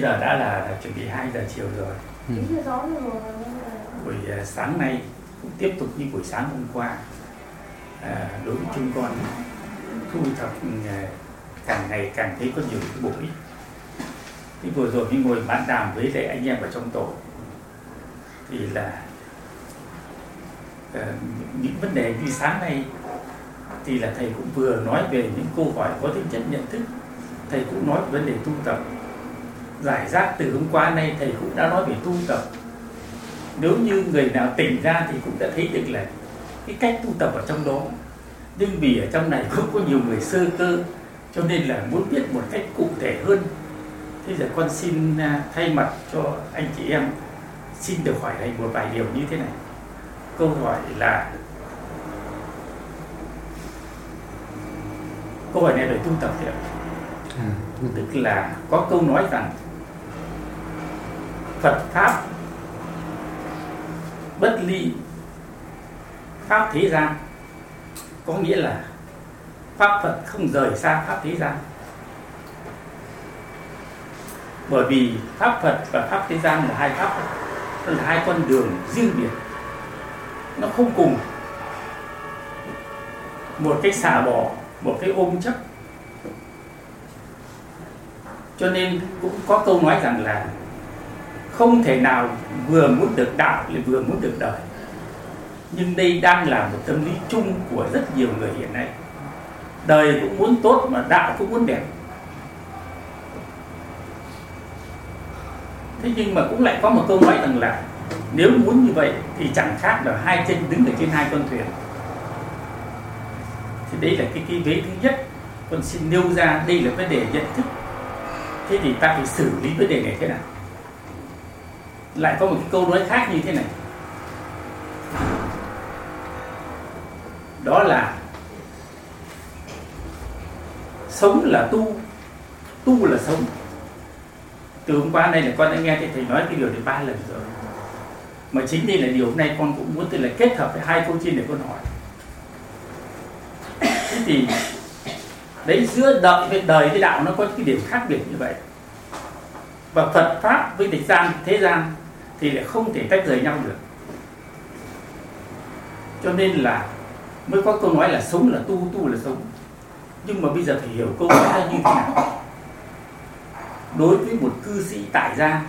giờ đã là chuẩn bị 2 giờ chiều rồi. Ừ. buổi à, sáng nay cũng tiếp tục như buổi sáng hôm qua. À, đối với chúng con thu thập à, càng ngày càng thấy có nhiều cái bổ ích. Thì vừa rồi khi ngồi bàn đàm với lại anh em ở trong tổ thì là à, những vấn đề như sáng nay thì là thầy cũng vừa nói về những câu hỏi có tính chất nhận thức thầy cũng nói về vấn đề tu tập giải rác từ hôm qua nay thầy cũng đã nói về tu tập. Nếu như người nào tỉnh ra thì cũng đã thấy được là cái cách tu tập ở trong đó. Nhưng vì ở trong này không có nhiều người sơ cơ cho nên là muốn biết một cách cụ thể hơn. Thế giờ con xin à, thay mặt cho anh chị em xin được hỏi thầy một vài điều như thế này. Câu hỏi là câu hỏi này về tu tập thì à, tức là có câu nói rằng Phật pháp, bất ly, pháp thế gian. Có nghĩa là pháp Phật không rời xa pháp thế gian. Bởi vì pháp Phật và pháp thế gian là hai pháp, là hai con đường riêng biệt. Nó không cùng. Một cái xả bỏ, một cái ôm chấp. Cho nên cũng có câu nói rằng là không thể nào vừa muốn được đạo lại vừa muốn được đời. Nhưng đây đang là một tâm lý chung của rất nhiều người hiện nay. Đời cũng muốn tốt mà đạo cũng muốn đẹp. Thế nhưng mà cũng lại có một câu nói rằng là nếu muốn như vậy thì chẳng khác là hai chân đứng ở trên hai con thuyền. Thì đây là cái cái vế thứ nhất. Con xin nêu ra đây là vấn đề nhận thức. Thế thì ta phải xử lý vấn đề này thế nào? Lại có một cái câu nói khác như thế này. Đó là, sống là tu tu là sống. Từ hôm qua đây là con đã nghe thầy nói cái điều này ba lần rồi. Mà chính đây là điều hôm nay con cũng muốn tức là kết hợp với hai câu trên để con hỏi. Thế thì, đấy, giữa đợi với đời với đạo nó có cái điểm khác biệt như vậy. Và Phật pháp với thế gian thế gian thì lại không thể tách rời nhau được. Cho nên là mới có câu nói là sống là tu tu là sống. Nhưng mà bây giờ phải hiểu câu nói là như thế nào? Đối với một cư sĩ tại gia,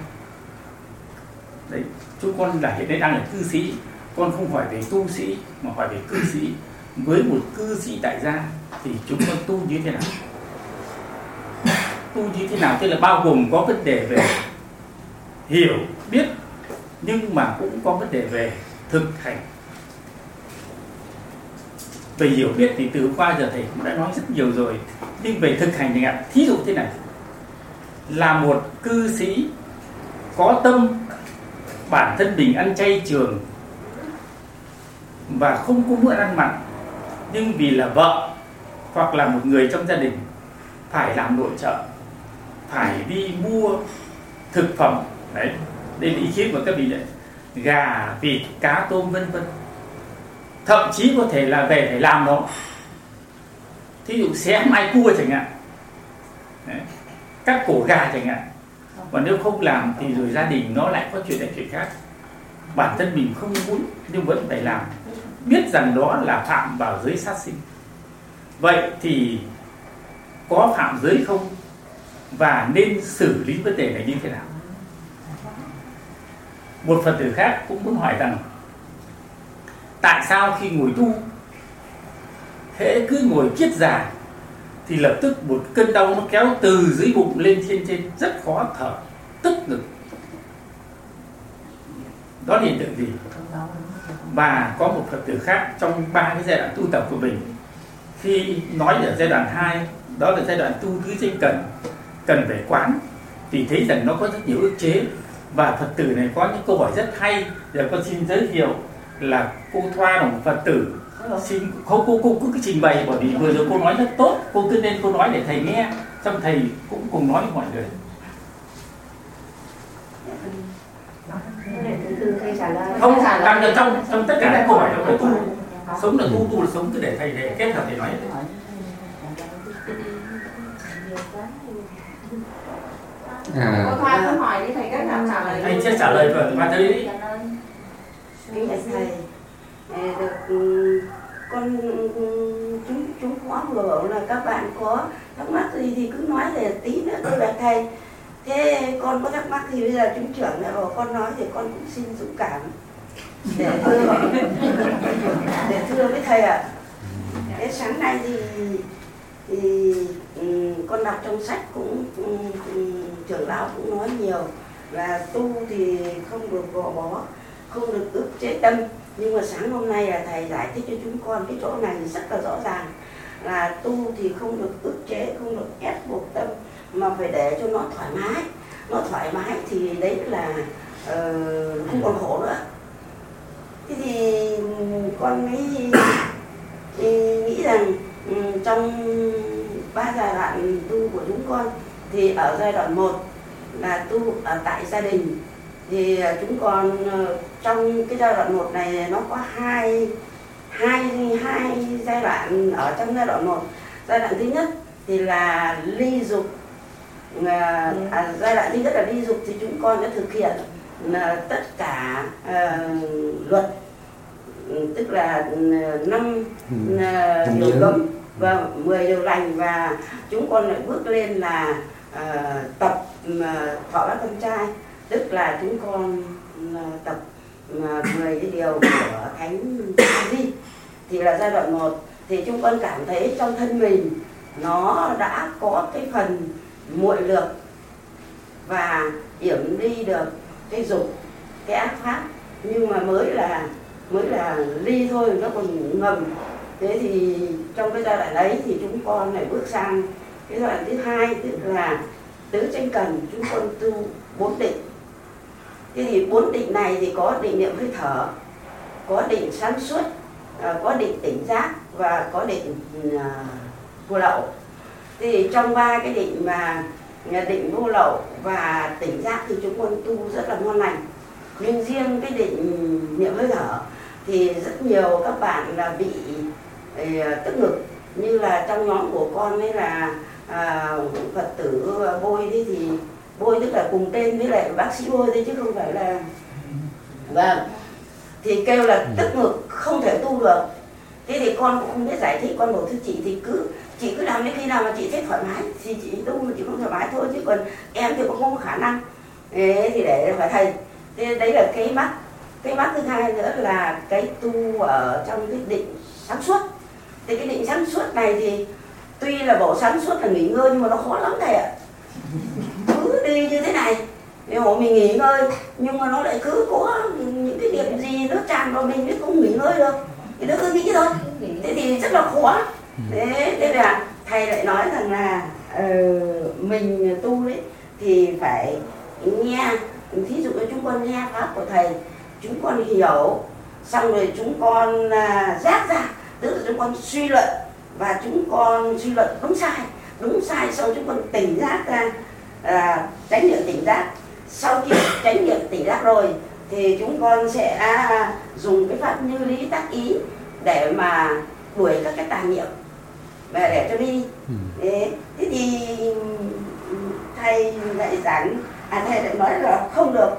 đấy chúng con là hiện nay đang là cư sĩ, con không hỏi về tu sĩ mà hỏi về cư sĩ. Với một cư sĩ tại gia thì chúng con tu như thế nào? Tu như thế nào? Tức là bao gồm có vấn đề về hiểu, biết nhưng mà cũng có vấn đề về thực hành. Về hiểu biết thì từ qua giờ thầy cũng đã nói rất nhiều rồi. Nhưng về thực hành thì ạ, thí dụ thế này. Là một cư sĩ có tâm, bản thân mình ăn chay trường và không có bữa ăn mặn, nhưng vì là vợ hoặc là một người trong gia đình phải làm nội trợ, phải đi mua thực phẩm, đấy đây là ý kiến của các vị đấy. Gà, vịt, cá, tôm, vân vân. Thậm chí có thể là về phải làm nó. Thí dụ xé mai cua chẳng hạn. Đấy. cắt cổ gà chẳng hạn. Và nếu không làm thì rồi gia đình nó lại có chuyện này, chuyện khác. Bản thân mình không muốn nhưng vẫn phải làm. Biết rằng đó là phạm vào giới sát sinh. Vậy thì có phạm giới không? Và nên xử lý vấn đề này như thế nào? Một phật tử khác cũng muốn hỏi rằng, tại sao khi ngồi tu thế cứ ngồi kiết già thì lập tức một cơn đau nó kéo từ dưới bụng lên trên trên, rất khó thở, tức ngực. Đó là hiện tượng gì? Và có một phật tử khác trong ba cái giai đoạn tu tập của mình. Khi nói ở giai đoạn 2 đó là giai đoạn tu tứ trên cần cần phải quán thì thấy rằng nó có rất nhiều ức chế và phật tử này có những câu hỏi rất hay giờ con xin giới thiệu là cô thoa là một phật tử. Xin, cô cô cô cứ trình bày, bởi vì vừa rồi cô nói rất tốt, cô cứ nên cô nói để thầy nghe, xong thầy cũng cùng nói với mọi người. Không làm được trong trong tất cả các câu hỏi đó là tu, sống là tu tu là sống, cứ để thầy để kết hợp để nói. À, Cô Thoa cứ hỏi đi thầy cách nào trả lời thầy chưa trả lời rồi mà thầy đi. Kính bạch thầy ờ, được ừ, con chúng chúng khóa vừa bảo là các bạn có thắc mắc gì thì cứ nói để tí nữa tôi bạch thầy. Thế con có thắc mắc thì bây giờ chúng trưởng lại bảo con nói thì con cũng xin dũng cảm để thưa để thưa với thầy ạ. Cái sáng nay thì thì ừ, con đọc trong sách cũng ừ, ừ, trưởng lão cũng nói nhiều. Là tu thì không được gò bó không được ức chế tâm. Nhưng mà sáng hôm nay là thầy giải thích cho chúng con cái chỗ này rất là rõ ràng. Là tu thì không được ức chế không được ép buộc tâm mà phải để cho nó thoải mái. Nó thoải mái thì đấy là uh, không còn khổ nữa. Thế thì con mới thì nghĩ rằng Ừ, trong ba giai đoạn tu của chúng con thì ở giai đoạn 1 là tu ở tại gia đình. Thì à, chúng con ờ, trong cái giai đoạn 1 này nó có hai hai hai giai đoạn ở trong giai đoạn 1 giai đoạn thứ nhất thì là ly dục à, à, giai đoạn thứ nhất là ly dục thì chúng con đã thực hiện à, tất cả à, luật tức là năm Ừ. Năm điều cấm và 10 điều lành và chúng con lại bước lên là à, tập mà thọ bát con trai. Tức là chúng con à, tập mà 10 cái điều của thánh di. Thì là giai đoạn 1 thì chúng con cảm thấy trong thân mình nó đã có cái phần muội lược và yểm đi được cái dục cái ác pháp. Nhưng mà mới là mới là ly thôi, nó còn ngầm. Thế thì trong cái giai đoạn đấy thì chúng con lại bước sang cái giai đoạn thứ hai, tức là tứ tranh cần, chúng con tu bốn định. Thế thì bốn định này thì có định niệm hơi thở, có định sáng suốt à, có định tỉnh giác và có định à, vô lậu. Thì trong ba cái định mà à, định vô lậu và tỉnh giác thì chúng con tu rất là ngon lành. Nhưng riêng cái định niệm hơi thở thì rất nhiều các bạn là bị ờ, tức ngực. Như là trong nhóm của con ấy là à, phật tử bôi thế thì bôi tức là cùng tên với lại bác sĩ bôi đấy chứ không phải là vâng. Thì kêu là tức ngực không thể tu được. Thế thì con cũng không biết giải thích con bảo thưa chị thì cứ chị cứ làm đến khi nào mà chị thấy thoải mái thì chị tu mà chị không thoải mái thôi chứ còn em thì cũng không có khả năng. Thế thì để phải thầy. Thế đấy là cái mắt cái bát thứ hai nữa là cái tu ở trong cái định sáng suốt. Thì cái định sáng suốt này thì tuy là bộ sáng suốt là nghỉ ngơi nhưng mà nó khó lắm thầy ạ. Cứ đi như thế này thì hộ mình nghỉ ngơi nhưng mà nó lại cứ có những cái điểm gì nó tràn vào mình mới không nghỉ ngơi được. Thì nó cứ nghĩ thôi. Thế thì rất là khó. Thế thế là thầy lại nói rằng là uh, mình tu đấy thì phải nghe thí dụ như chúng con nghe pháp của thầy chúng con hiểu xong rồi chúng con à, giác ra tức là chúng con suy luận và chúng con suy luận đúng sai đúng sai sau chúng con tỉnh giác ra à, tránh niệm tỉnh giác sau khi tránh niệm tỉnh giác rồi thì chúng con sẽ dùng cái pháp như lý tác ý để mà đuổi các cái tà niệm. Và để cho đi. Ừ. thế, thế thì thầy lại giảng à thầy lại nói là không được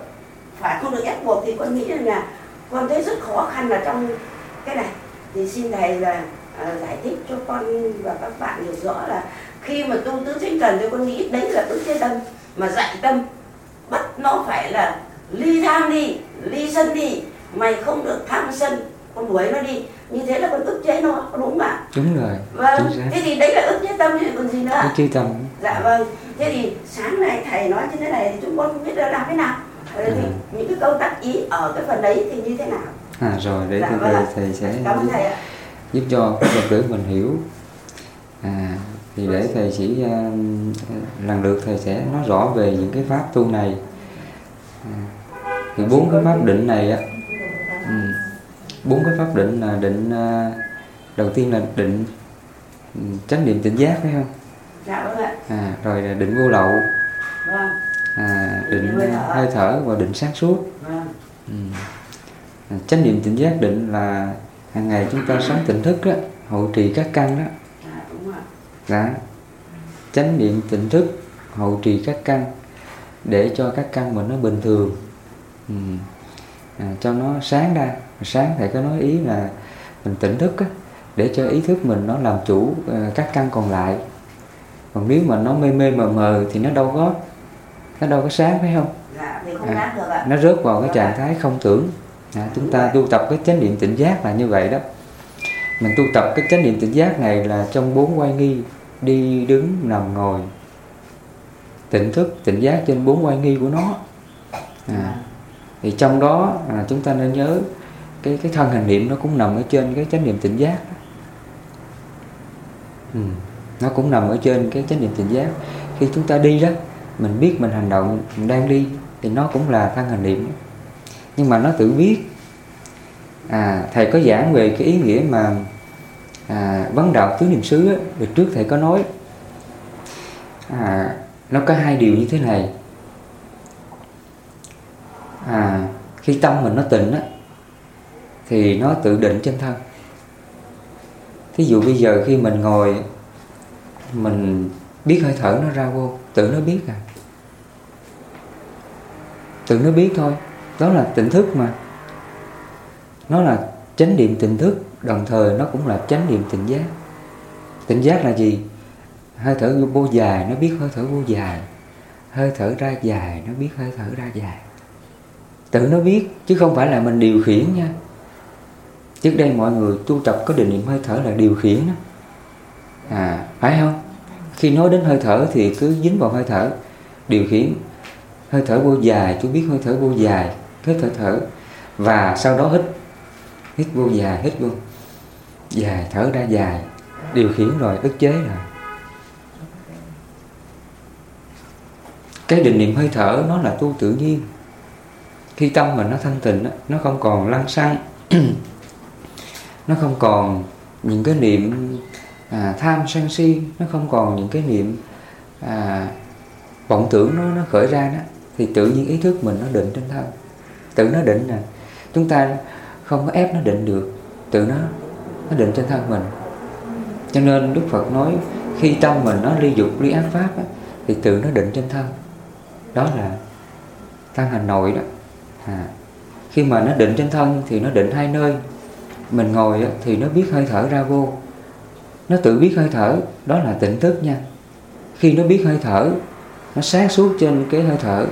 phải không được ép buộc thì con nghĩ rằng là con thấy rất khó khăn là trong cái này. Thì xin thầy là à, giải thích cho con và các bạn hiểu rõ là khi mà tu tứ thanh cần thì con nghĩ đấy là tứ thế tâm mà dạy tâm. Bắt nó phải là ly tham đi ly sân đi mày không được tham sân con đuổi nó đi. Như thế là con ức chế nó đúng không ạ? Đúng rồi vâng chính thế thì đấy là ức chế tâm chứ còn gì nữa cái chư tâm. Dạ vâng thế thì sáng nay thầy nói như thế này thì chúng con không biết là làm thế nào thì Ừ. những cái câu tác ý ở cái phần đấy thì như thế nào? À rồi để Dạ, từ vâng từ ạ. thầy sẽ cảm ơn thầy ạ. giúp cho các phật tử mình hiểu. À thì để thầy chỉ uh, lần lượt thầy sẽ nói rõ về những cái pháp tu này. À, thì bốn cái pháp định này á ừ, bốn cái pháp định là định à, đầu tiên là định ừ, chánh niệm tỉnh giác phải không? Dạ vâng ạ. À, rồi là định vô lậu. Vâng à, Định hơi thở. và định sáng suốt Ừ. À, chánh niệm tỉnh giác định là hàng ngày chúng ta sống tỉnh thức đó, hộ trì các căn đó dạ. Chánh niệm tỉnh thức hộ trì các căn để cho các căn mình nó bình thường ừ. à, cho nó sáng ra sáng thầy có nói ý là mình tỉnh thức á, để cho ý thức mình nó làm chủ ờ, các căn còn lại còn nếu mà nó mê mê mờ mờ thì nó đâu có nó đâu có sáng phải không? Dạ không À. được ạ. nó rớt vào cái trạng thái không tưởng. À, chúng ta tu tập cái chánh niệm tỉnh giác là như vậy đó. Mình tu tập cái chánh niệm tỉnh giác này là trong bốn quay nghi đi đứng nằm ngồi. Tỉnh thức tỉnh giác trên bốn quay nghi của nó. À, thì trong đó à, chúng ta nên nhớ cái cái thân hành niệm nó cũng nằm ở trên cái chánh niệm tỉnh giác. Ừ, nó cũng nằm ở trên cái chánh niệm tỉnh giác. Khi chúng ta đi đó mình biết mình hành động mình đang đi thì nó cũng là thân hành niệm nhưng mà nó tự biết. À thầy có giảng về cái ý nghĩa mà à, vấn đạo tứ niệm xứ về trước thầy có nói. À, nó có hai điều như thế này. À, khi tâm mình nó tịnh á thì nó tự định trên thân. Thí dụ bây giờ khi mình ngồi mình biết hơi thở nó ra vô tự nó biết à tự nó biết thôi. Đó là tỉnh thức mà. Nó là chánh niệm tỉnh thức. Đồng thời nó cũng là chánh niệm tỉnh giác. Tỉnh giác là gì? Hơi thở vô dài nó biết hơi thở vô dài. Hơi thở ra dài nó biết hơi thở ra dài. Tự nó biết, chứ không phải là mình điều khiển nha. Trước đây mọi người tu tập có định niệm hơi thở là điều khiển đó. à phải không? Khi nói đến hơi thở thì cứ dính vào hơi thở, điều khiển hơi thở vô dài chú biết hơi thở vô dài hết thở thở. Và sau đó hít hít vô dài hít vô dài thở ra dài. Điều khiển rồi ức chế rồi. Cái định niệm hơi thở nó là tu tự nhiên. Khi tâm mình nó thanh tịnh nó không còn lăng xăng. Nó không còn những cái niệm à, tham sân si nó không còn những cái niệm à, vọng tưởng nó nó khởi ra đó thì tự nhiên ý thức mình nó định trên thân. Tự nó định nè chúng ta không có ép nó định được tự nó nó định trên thân mình. Cho nên đức phật nói khi tâm mình nó ly dục ly ác pháp á, thì tự nó định trên thân. Đó là thân hành nội đó. À. khi mà nó định trên thân thì nó định hai nơi. Mình ngồi á, thì nó biết hơi thở ra vô. Nó tự biết hơi thở đó là tỉnh thức nha. Khi nó biết hơi thở nó sáng suốt trên cái hơi thở.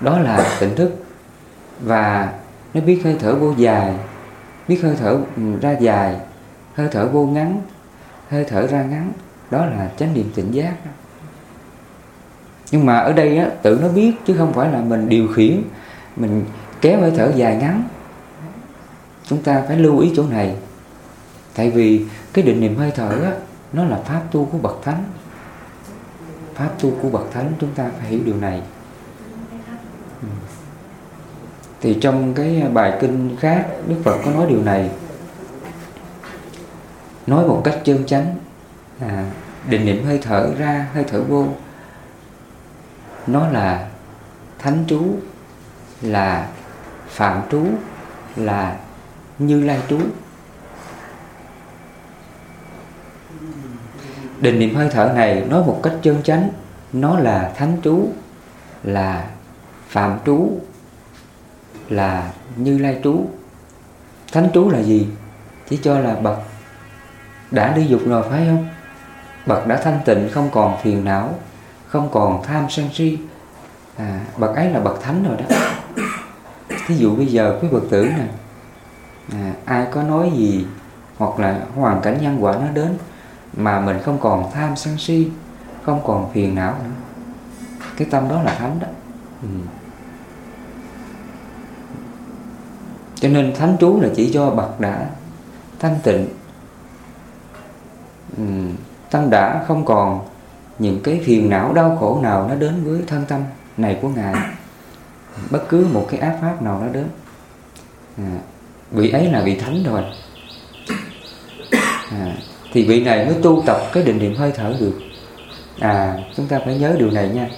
Đó là tỉnh thức. Và nó biết hơi thở vô dài biết hơi thở ừ, ra dài hơi thở vô ngắn hơi thở ra ngắn. Đó là chánh niệm tỉnh giác. Đó. nhưng mà ở đây á, tự nó biết chứ không phải là mình điều khiển mình kéo hơi thở dài ngắn. Chúng ta phải lưu ý chỗ này. Tại vì cái định niệm hơi thở á, nó là pháp tu của bậc thánh pháp tu của bậc thánh chúng ta phải hiểu điều này. Ừ. Thì trong cái bài kinh khác đức phật có nói điều này. Nói một cách chân chánh à, định niệm hơi thở ra hơi thở vô. Nó là thánh trú là phạm trú là như lai trú. Định niệm hơi thở này nói một cách chân chánh nó là thánh trú là phạm trú là như lai trú. Thánh trú là gì? Chỉ cho là bậc đã đi dục rồi phải không? Bậc đã thanh tịnh không còn phiền não không còn tham sân si. À, bậc ấy là bậc thánh rồi đó. Thí dụ bây giờ quý phật tử nè à, ai có nói gì hoặc là hoàn cảnh nhân quả nó đến mà mình không còn tham sân si không còn phiền não nữa. Cái tâm đó là thánh đó. Ừ. cho nên thánh trú là chỉ cho bậc đã thanh tịnh. Ừ. tâm đã không còn những cái phiền não đau khổ nào nó đến với thân tâm này của ngài. Bất cứ một cái ác pháp nào nó đến. À, vị ấy là vị thánh rồi à, thì vị này mới tu tập cái định niệm hơi thở được. À chúng ta phải nhớ điều này nha.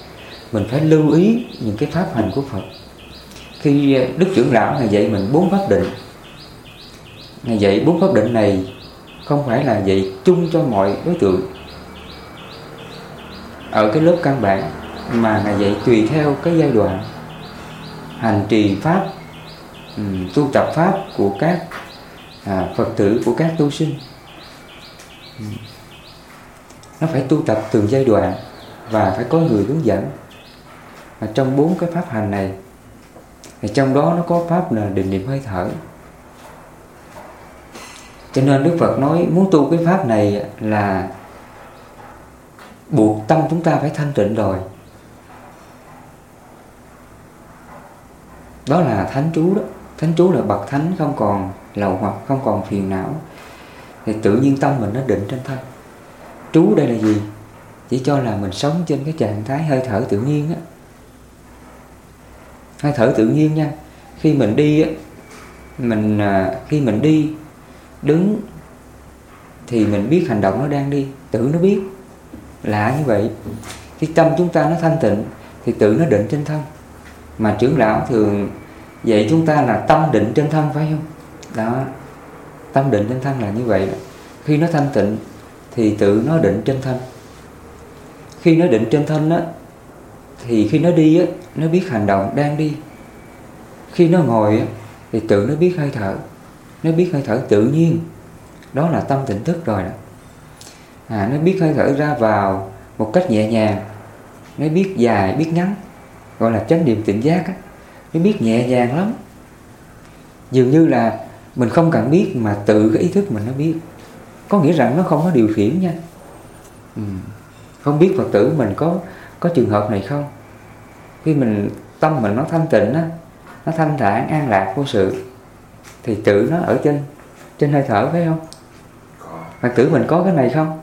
Mình phải lưu ý những cái pháp hành của Phật. Khi Đức trưởng lão này dạy mình bốn pháp định. Ngày dạy bốn pháp định này không phải là dạy chung cho mọi đối tượng. Ở cái lớp căn bản mà ngày dạy tùy theo cái giai đoạn hành trì pháp ừ, tu tập pháp của các à, Phật tử của các tu sinh. Ừ. nó phải tu tập từng giai đoạn và phải có người hướng dẫn. Và trong bốn cái pháp hành này, thì trong đó nó có pháp là định niệm hơi thở. Cho nên Đức Phật nói muốn tu cái pháp này là buộc tâm chúng ta phải thanh tịnh rồi. Đó là thánh chú đó. Thánh chú là bậc thánh không còn lậu hoặc không còn phiền não thì tự nhiên tâm mình nó định trên thân. Trú đây là gì? Chỉ cho là mình sống trên cái trạng thái hơi thở tự nhiên á. Hơi thở tự nhiên nha. Khi mình đi á mình à, khi mình đi đứng thì mình biết hành động nó đang đi. Tự nó biết. Lạ như vậy. Khi tâm chúng ta nó thanh tịnh thì tự nó định trên thân. Mà trưởng lão thường dạy chúng ta là tâm định trên thân phải không? Đó tâm định trên thân là như vậy. Khi nó thanh tịnh thì tự nó định trên thân. Khi nó định trên thân á thì khi nó đi á nó biết hành động đang đi. Khi nó ngồi á thì tự nó biết hơi thở. Nó biết hơi thở tự nhiên. Đó là tâm tỉnh thức rồi đó. À, nó biết hơi thở ra vào một cách nhẹ nhàng. Nó biết dài biết ngắn gọi là chánh niệm tỉnh giác á. Nó biết nhẹ nhàng lắm. Dường như là mình không cần biết mà tự cái ý thức mình nó biết. Có nghĩa rằng nó không có điều khiển nha. Ừ. không biết phật tử mình có có trường hợp này không? Khi mình, tâm mình nó thanh tịnh á, nó thanh thản, an lạc, vô sự, thì tự nó ở trên trên hơi thở, phải không? Phật tử mình có cái này không?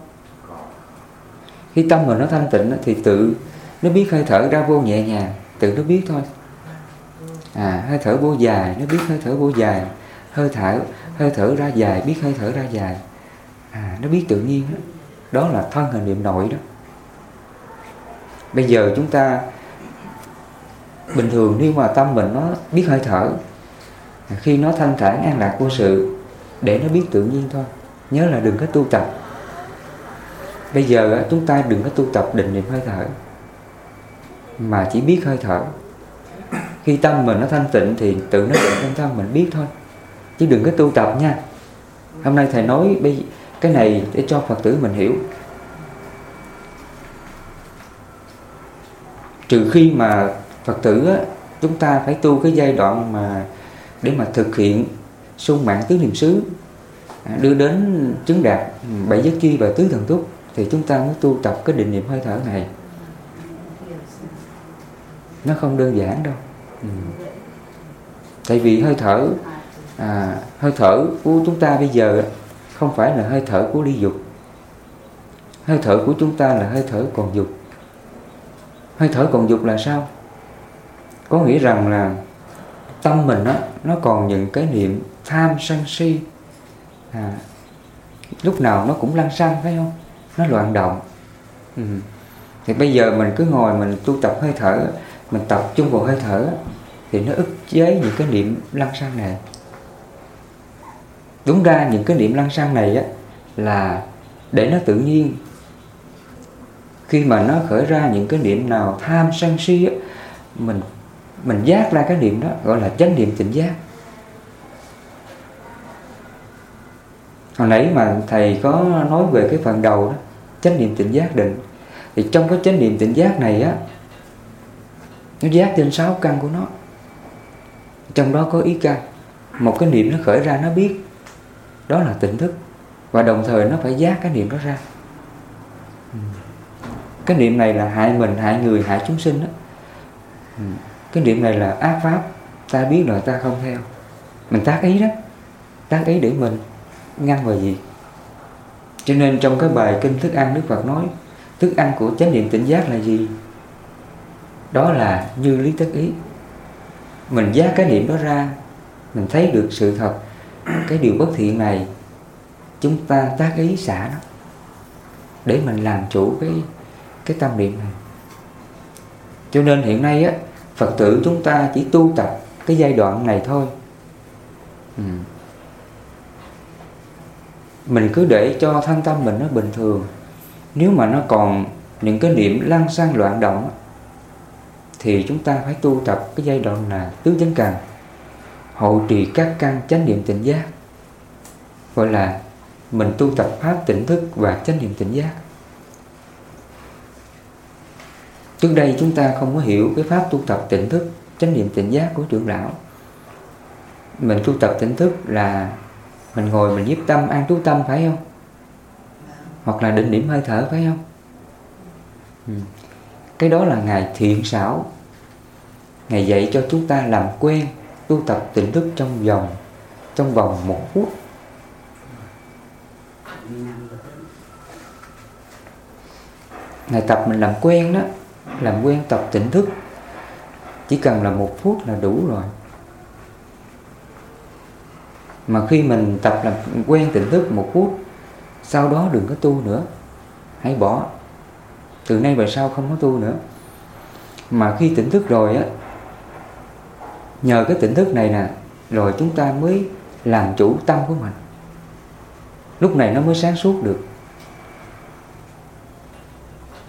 Khi tâm mình nó thanh tịnh thì tự nó biết hơi thở ra vô nhẹ nhàng, tự nó biết thôi. À hơi thở vô dài, nó biết hơi thở vô dài hơi thở hơi thở ra dài biết hơi thở ra dài. À nó biết tự nhiên đó, đó là thân hình niệm nội đó. Bây giờ chúng ta bình thường nếu mà tâm mình nó biết hơi thở à, khi nó thanh thản an lạc vô sự để nó biết tự nhiên thôi. Nhớ là đừng có tu tập. Bây giờ chúng ta đừng có tu tập định niệm hơi thở mà chỉ biết hơi thở. Khi tâm mình nó thanh tịnh thì tự nó định trong tâm mình biết thôi chứ đừng có tu tập nha. Hôm nay thầy nói bây cái này để cho phật tử mình hiểu. Trừ khi mà phật tử á, chúng ta phải tu cái giai đoạn mà để mà thực hiện sung mạng tứ niệm xứ à, đưa đến chứng đạt ừ, bảy giác chi và tứ thần túc thì chúng ta mới tu tập cái định niệm hơi thở này. Nó không đơn giản đâu. Ừ. tại vì hơi thở à, hơi thở của chúng ta bây giờ không phải là hơi thở của ly dục. Hơi thở của chúng ta là hơi thở còn dục. Hơi thở còn dục là sao? Có nghĩa rằng là tâm mình đó, nó còn những cái niệm tham sân si. À, lúc nào nó cũng lăn xăng phải không? Nó loạn động. Ừ. thì bây giờ mình cứ ngồi mình tu tập hơi thở mình tập trung vào hơi thở thì nó ức chế những cái niệm lăn xăng này đúng ra những cái niệm lăng xăng này á, là để nó tự nhiên. Khi mà nó khởi ra những cái niệm nào tham sân si á, mình mình giác ra cái niệm đó, gọi là chánh niệm tỉnh giác. Hồi nãy mà thầy có nói về cái phần đầu đó, chánh niệm tỉnh giác định. Thì trong cái chánh niệm tỉnh giác này á, nó giác trên sáu căn của nó. Trong đó có ý căn. Một cái niệm nó khởi ra, nó biết đó là tỉnh thức. Và đồng thời nó phải giác cái niệm đó ra. Cái niệm này là hại mình, hại người, hại chúng sinh đó. Cái niệm này là ác pháp. Ta biết rồi, ta không theo. Mình tác ý đó. Tác ý để mình ngăn vào gì cho nên trong cái bài kinh thức ăn, Đức Phật nói, thức ăn của chánh niệm tỉnh giác là gì? Đó là như lý tất ý. Mình giác cái niệm đó ra, mình thấy được sự thật cái điều bất thiện này, chúng ta tác ý xả nó để mình làm chủ cái cái tâm niệm này. Cho nên hiện nay á, phật tử chúng ta chỉ tu tập cái giai đoạn này thôi. Ừ. mình cứ để cho thân tâm mình nó bình thường. Nếu mà nó còn những cái niệm lăng xăng loạn động thì chúng ta phải tu tập cái giai đoạn là tứ chánh cần hộ trì các căn chánh niệm tỉnh giác, gọi là mình tu tập pháp tỉnh thức và chánh niệm tỉnh giác. Trước đây chúng ta không có hiểu cái pháp tu tập tỉnh thức, chánh niệm tỉnh giác của trưởng lão. Mình tu tập tỉnh thức là mình ngồi mình nhiếp tâm, an trú tâm, phải không? Hoặc là định điểm hơi thở, phải không? Ừ. cái đó là ngài thiện xảo ngài dạy cho chúng ta làm quen tu tập tỉnh thức trong vòng trong vòng một phút. Ngày tập mình làm quen đó, làm quen tập tỉnh thức. Chỉ cần là một phút là đủ rồi. Mà khi mình tập làm quen tỉnh thức một phút, sau đó đừng có tu nữa. Hãy bỏ. Từ nay về sau không có tu nữa. Mà khi tỉnh thức rồi á nhờ cái tỉnh thức này nè rồi chúng ta mới làm chủ tâm của mình. Lúc này nó mới sáng suốt được.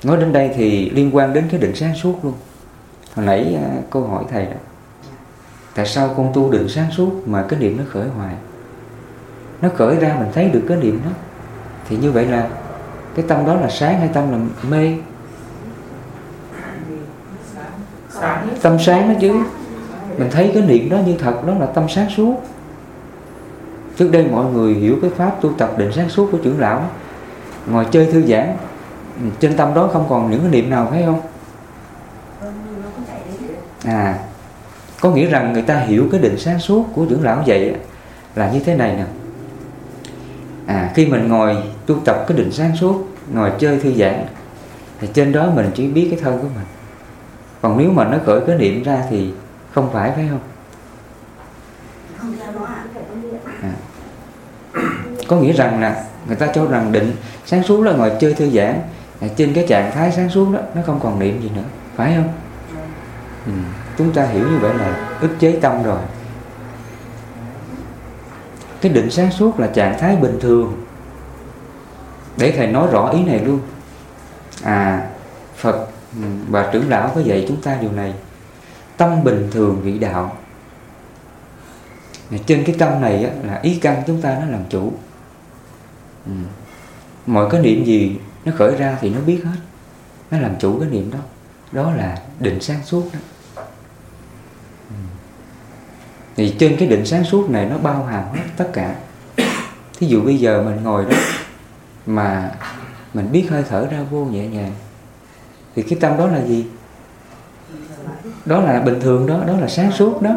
Nói đến đây thì liên quan đến cái định sáng suốt luôn. Hồi nãy à, câu hỏi thầy đó tại sao con tu định sáng suốt mà cái niệm nó khởi hoài? Nó khởi ra mình thấy được cái niệm đó. Thì như vậy là cái tâm đó là sáng hay tâm là mê? Tâm sáng đó chứ mình thấy cái niệm đó như thật, đó là tâm sáng suốt. Trước đây mọi người hiểu cái pháp tu tập định sáng suốt của trưởng lão ngồi chơi thư giãn, trên tâm đó không còn những cái niệm nào phải không? À có nghĩa rằng người ta hiểu cái định sáng suốt của trưởng lão vậy là như thế này nè. À khi mình ngồi tu tập cái định sáng suốt, ngồi chơi thư giãn, thì trên đó mình chỉ biết cái thân của mình. Còn nếu mà nó khởi cái niệm ra thì không phải phải không? À. có nghĩa rằng là người ta cho rằng định sáng suốt là ngồi chơi thư giãn à, trên cái trạng thái sáng suốt đó nó không còn niệm gì nữa. Phải không? Ừ. chúng ta hiểu như vậy là ức chế tâm rồi. Cái định sáng suốt là trạng thái bình thường. Để thầy nói rõ ý này luôn. À phật ừ, và trưởng lão có dạy chúng ta điều này tâm bình thường vị đạo. Trên cái tâm này á, là ý căn chúng ta nó làm chủ. Ừ. mọi cái niệm gì nó khởi ra thì nó biết hết. Nó làm chủ cái niệm đó. Đó là định sáng suốt đó. Ừ. thì trên cái định sáng suốt này nó bao hàm hết tất cả. Thí dụ bây giờ mình ngồi đó mà mình biết hơi thở ra vô nhẹ nhàng thì cái tâm đó là gì? Đó là bình thường đó đó là sáng suốt đó.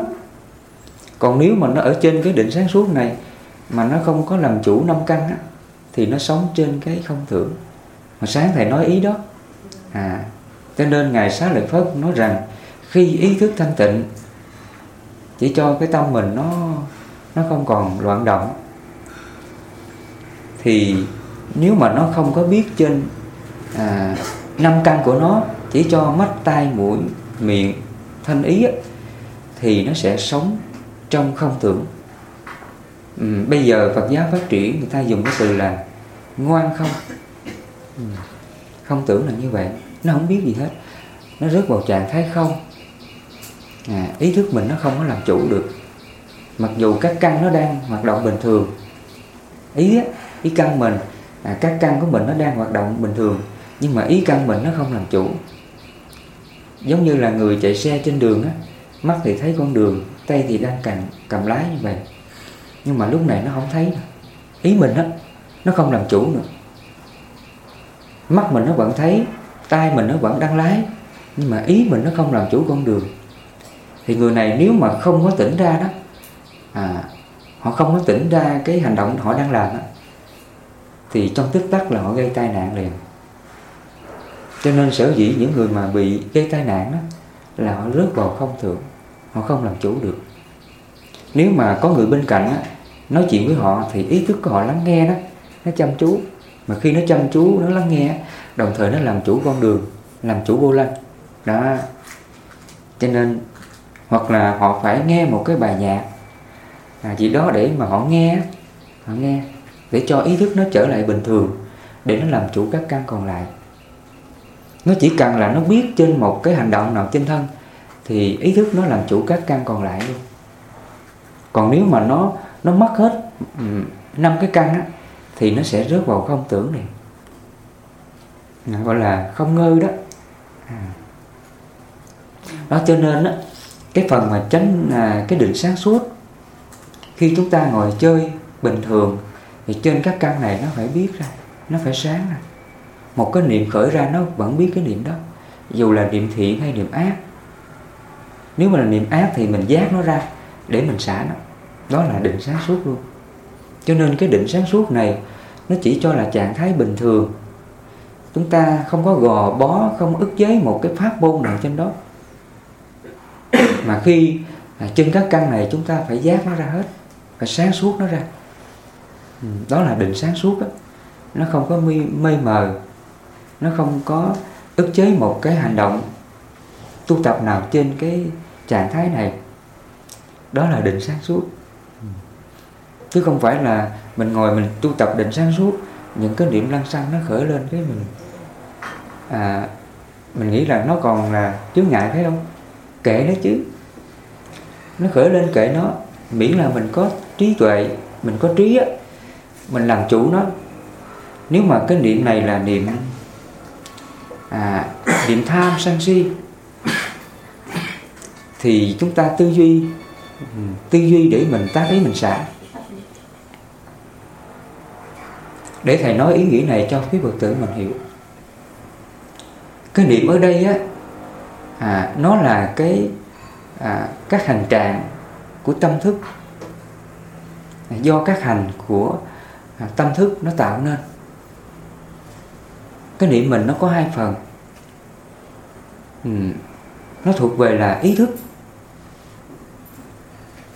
Còn nếu mà nó ở trên cái định sáng suốt này mà nó không có làm chủ năm căn á, thì nó sống trên cái không tưởng mà sáng thầy nói ý đó. À cho nên ngài xá lợi phất nói rằng khi ý thức thanh tịnh chỉ cho cái tâm mình nó nó không còn loạn động thì nếu mà nó không có biết trên à, năm căn của nó chỉ cho mắt tai mũi miệng thanh ý á, thì nó sẽ sống trong không tưởng. Ừ, bây giờ Phật giáo phát triển người ta dùng cái từ là ngoan không. Ừ, không tưởng là như vậy nó không biết gì hết. Nó rớt vào trạng thái không. À, ý thức mình nó không có làm chủ được. Mặc dù các căn nó đang hoạt động bình thường ý á, ý căn mình à, các căn của mình nó đang hoạt động bình thường nhưng mà ý căn mình nó không làm chủ giống như là người chạy xe trên đường á mắt thì thấy con đường tay thì đang cầm cầm lái như vậy. Nhưng mà lúc này nó không thấy ý mình á nó không làm chủ nữa. Mắt mình nó vẫn thấy tay mình nó vẫn đang lái nhưng mà ý mình nó không làm chủ con đường. Thì người này nếu mà không có tỉnh ra đó à, họ không có tỉnh ra cái hành động họ đang làm đó, thì trong tức tắc là họ gây tai nạn liền cho nên sở dĩ những người mà bị gây tai nạn đó là họ rớt vào không thượng họ không làm chủ được. Nếu mà có người bên cạnh đó, nói chuyện với họ thì ý thức của họ lắng nghe đó nó chăm chú. Mà khi nó chăm chú nó lắng nghe đồng thời nó làm chủ con đường làm chủ vô lăng. Đó. Cho nên hoặc là họ phải nghe một cái bài nhạc à, gì đó để mà họ nghe họ nghe để cho ý thức nó trở lại bình thường để nó làm chủ các căn còn lại nó chỉ cần là nó biết trên một cái hành động nào trên thân thì ý thức nó làm chủ các căn còn lại luôn. Còn nếu mà nó nó mất hết năm cái căn á thì nó sẽ rớt vào không tưởng này gọi là không ngơ đó. À. đó cho nên á cái phần mà tránh à, cái định sáng suốt khi chúng ta ngồi chơi bình thường thì trên các căn này nó phải biết ra nó phải sáng ra một cái niệm khởi ra nó vẫn biết cái niệm đó. Dù là niệm thiện hay niệm ác. Nếu mà là niệm ác thì mình giác nó ra để mình xả nó. Đó là định sáng suốt luôn. Cho nên cái định sáng suốt này nó chỉ cho là trạng thái bình thường. Chúng ta không có gò bó không ức chế một cái pháp môn nào trên đó. Mà khi à, trên các căn này chúng ta phải giác nó ra hết phải sáng suốt nó ra. Ừ, đó là định sáng suốt đó. nó không có mê, mê mờ nó không có ức chế một cái hành động tu tập nào trên cái trạng thái này. Đó là định sáng suốt. Chứ không phải là mình ngồi mình tu tập định sáng suốt những cái niệm lăng xăng nó khởi lên cái mình à, mình nghĩ là nó còn là chướng ngại phải không? Kệ nó chứ. Nó khởi lên kệ nó miễn là mình có trí tuệ mình có trí á mình làm chủ nó. Nếu mà cái niệm này là niệm à, tham sân si thì chúng ta tư duy tư duy để mình ta thấy mình xả. Để thầy nói ý nghĩa này cho quý phật tử mình hiểu. Cái niệm ở đây á à, nó là cái à, các hành trạng của tâm thức. Do các hành của à, tâm thức nó tạo nên cái niệm mình nó có hai phần. Ừ, nó thuộc về là ý thức.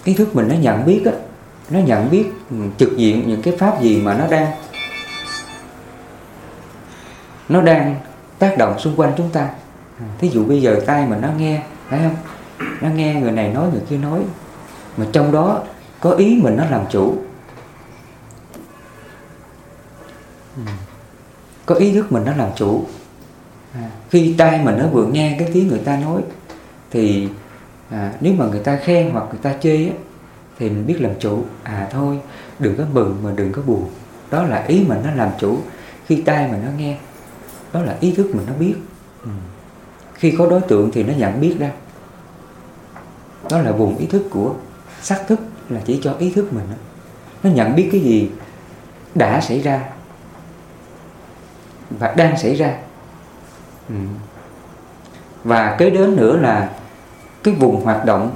Ý thức mình nó nhận biết á nó nhận biết ừ, trực diện những cái pháp gì mà nó đang nó đang tác động xung quanh chúng ta. Ừ, thí dụ bây giờ tay mình nó nghe phải không? Nó nghe người này nói người kia nói mà trong đó có ý mình nó làm chủ. Ừ có ý thức mình nó làm chủ. À, khi tay mình nó vừa nghe cái tiếng người ta nói thì à, nếu mà người ta khen hoặc người ta chê á, thì mình biết làm chủ. À thôi đừng có mừng mà đừng có buồn. Đó là ý mình nó làm chủ. Khi tay mình nó nghe đó là ý thức mình nó biết. Ừ. khi có đối tượng thì nó nhận biết ra. Đó là vùng ý thức của sắc thức là chỉ cho ý thức mình đó. nó nhận biết cái gì đã xảy ra và đang xảy ra ừ. và kế đến nữa là cái vùng hoạt động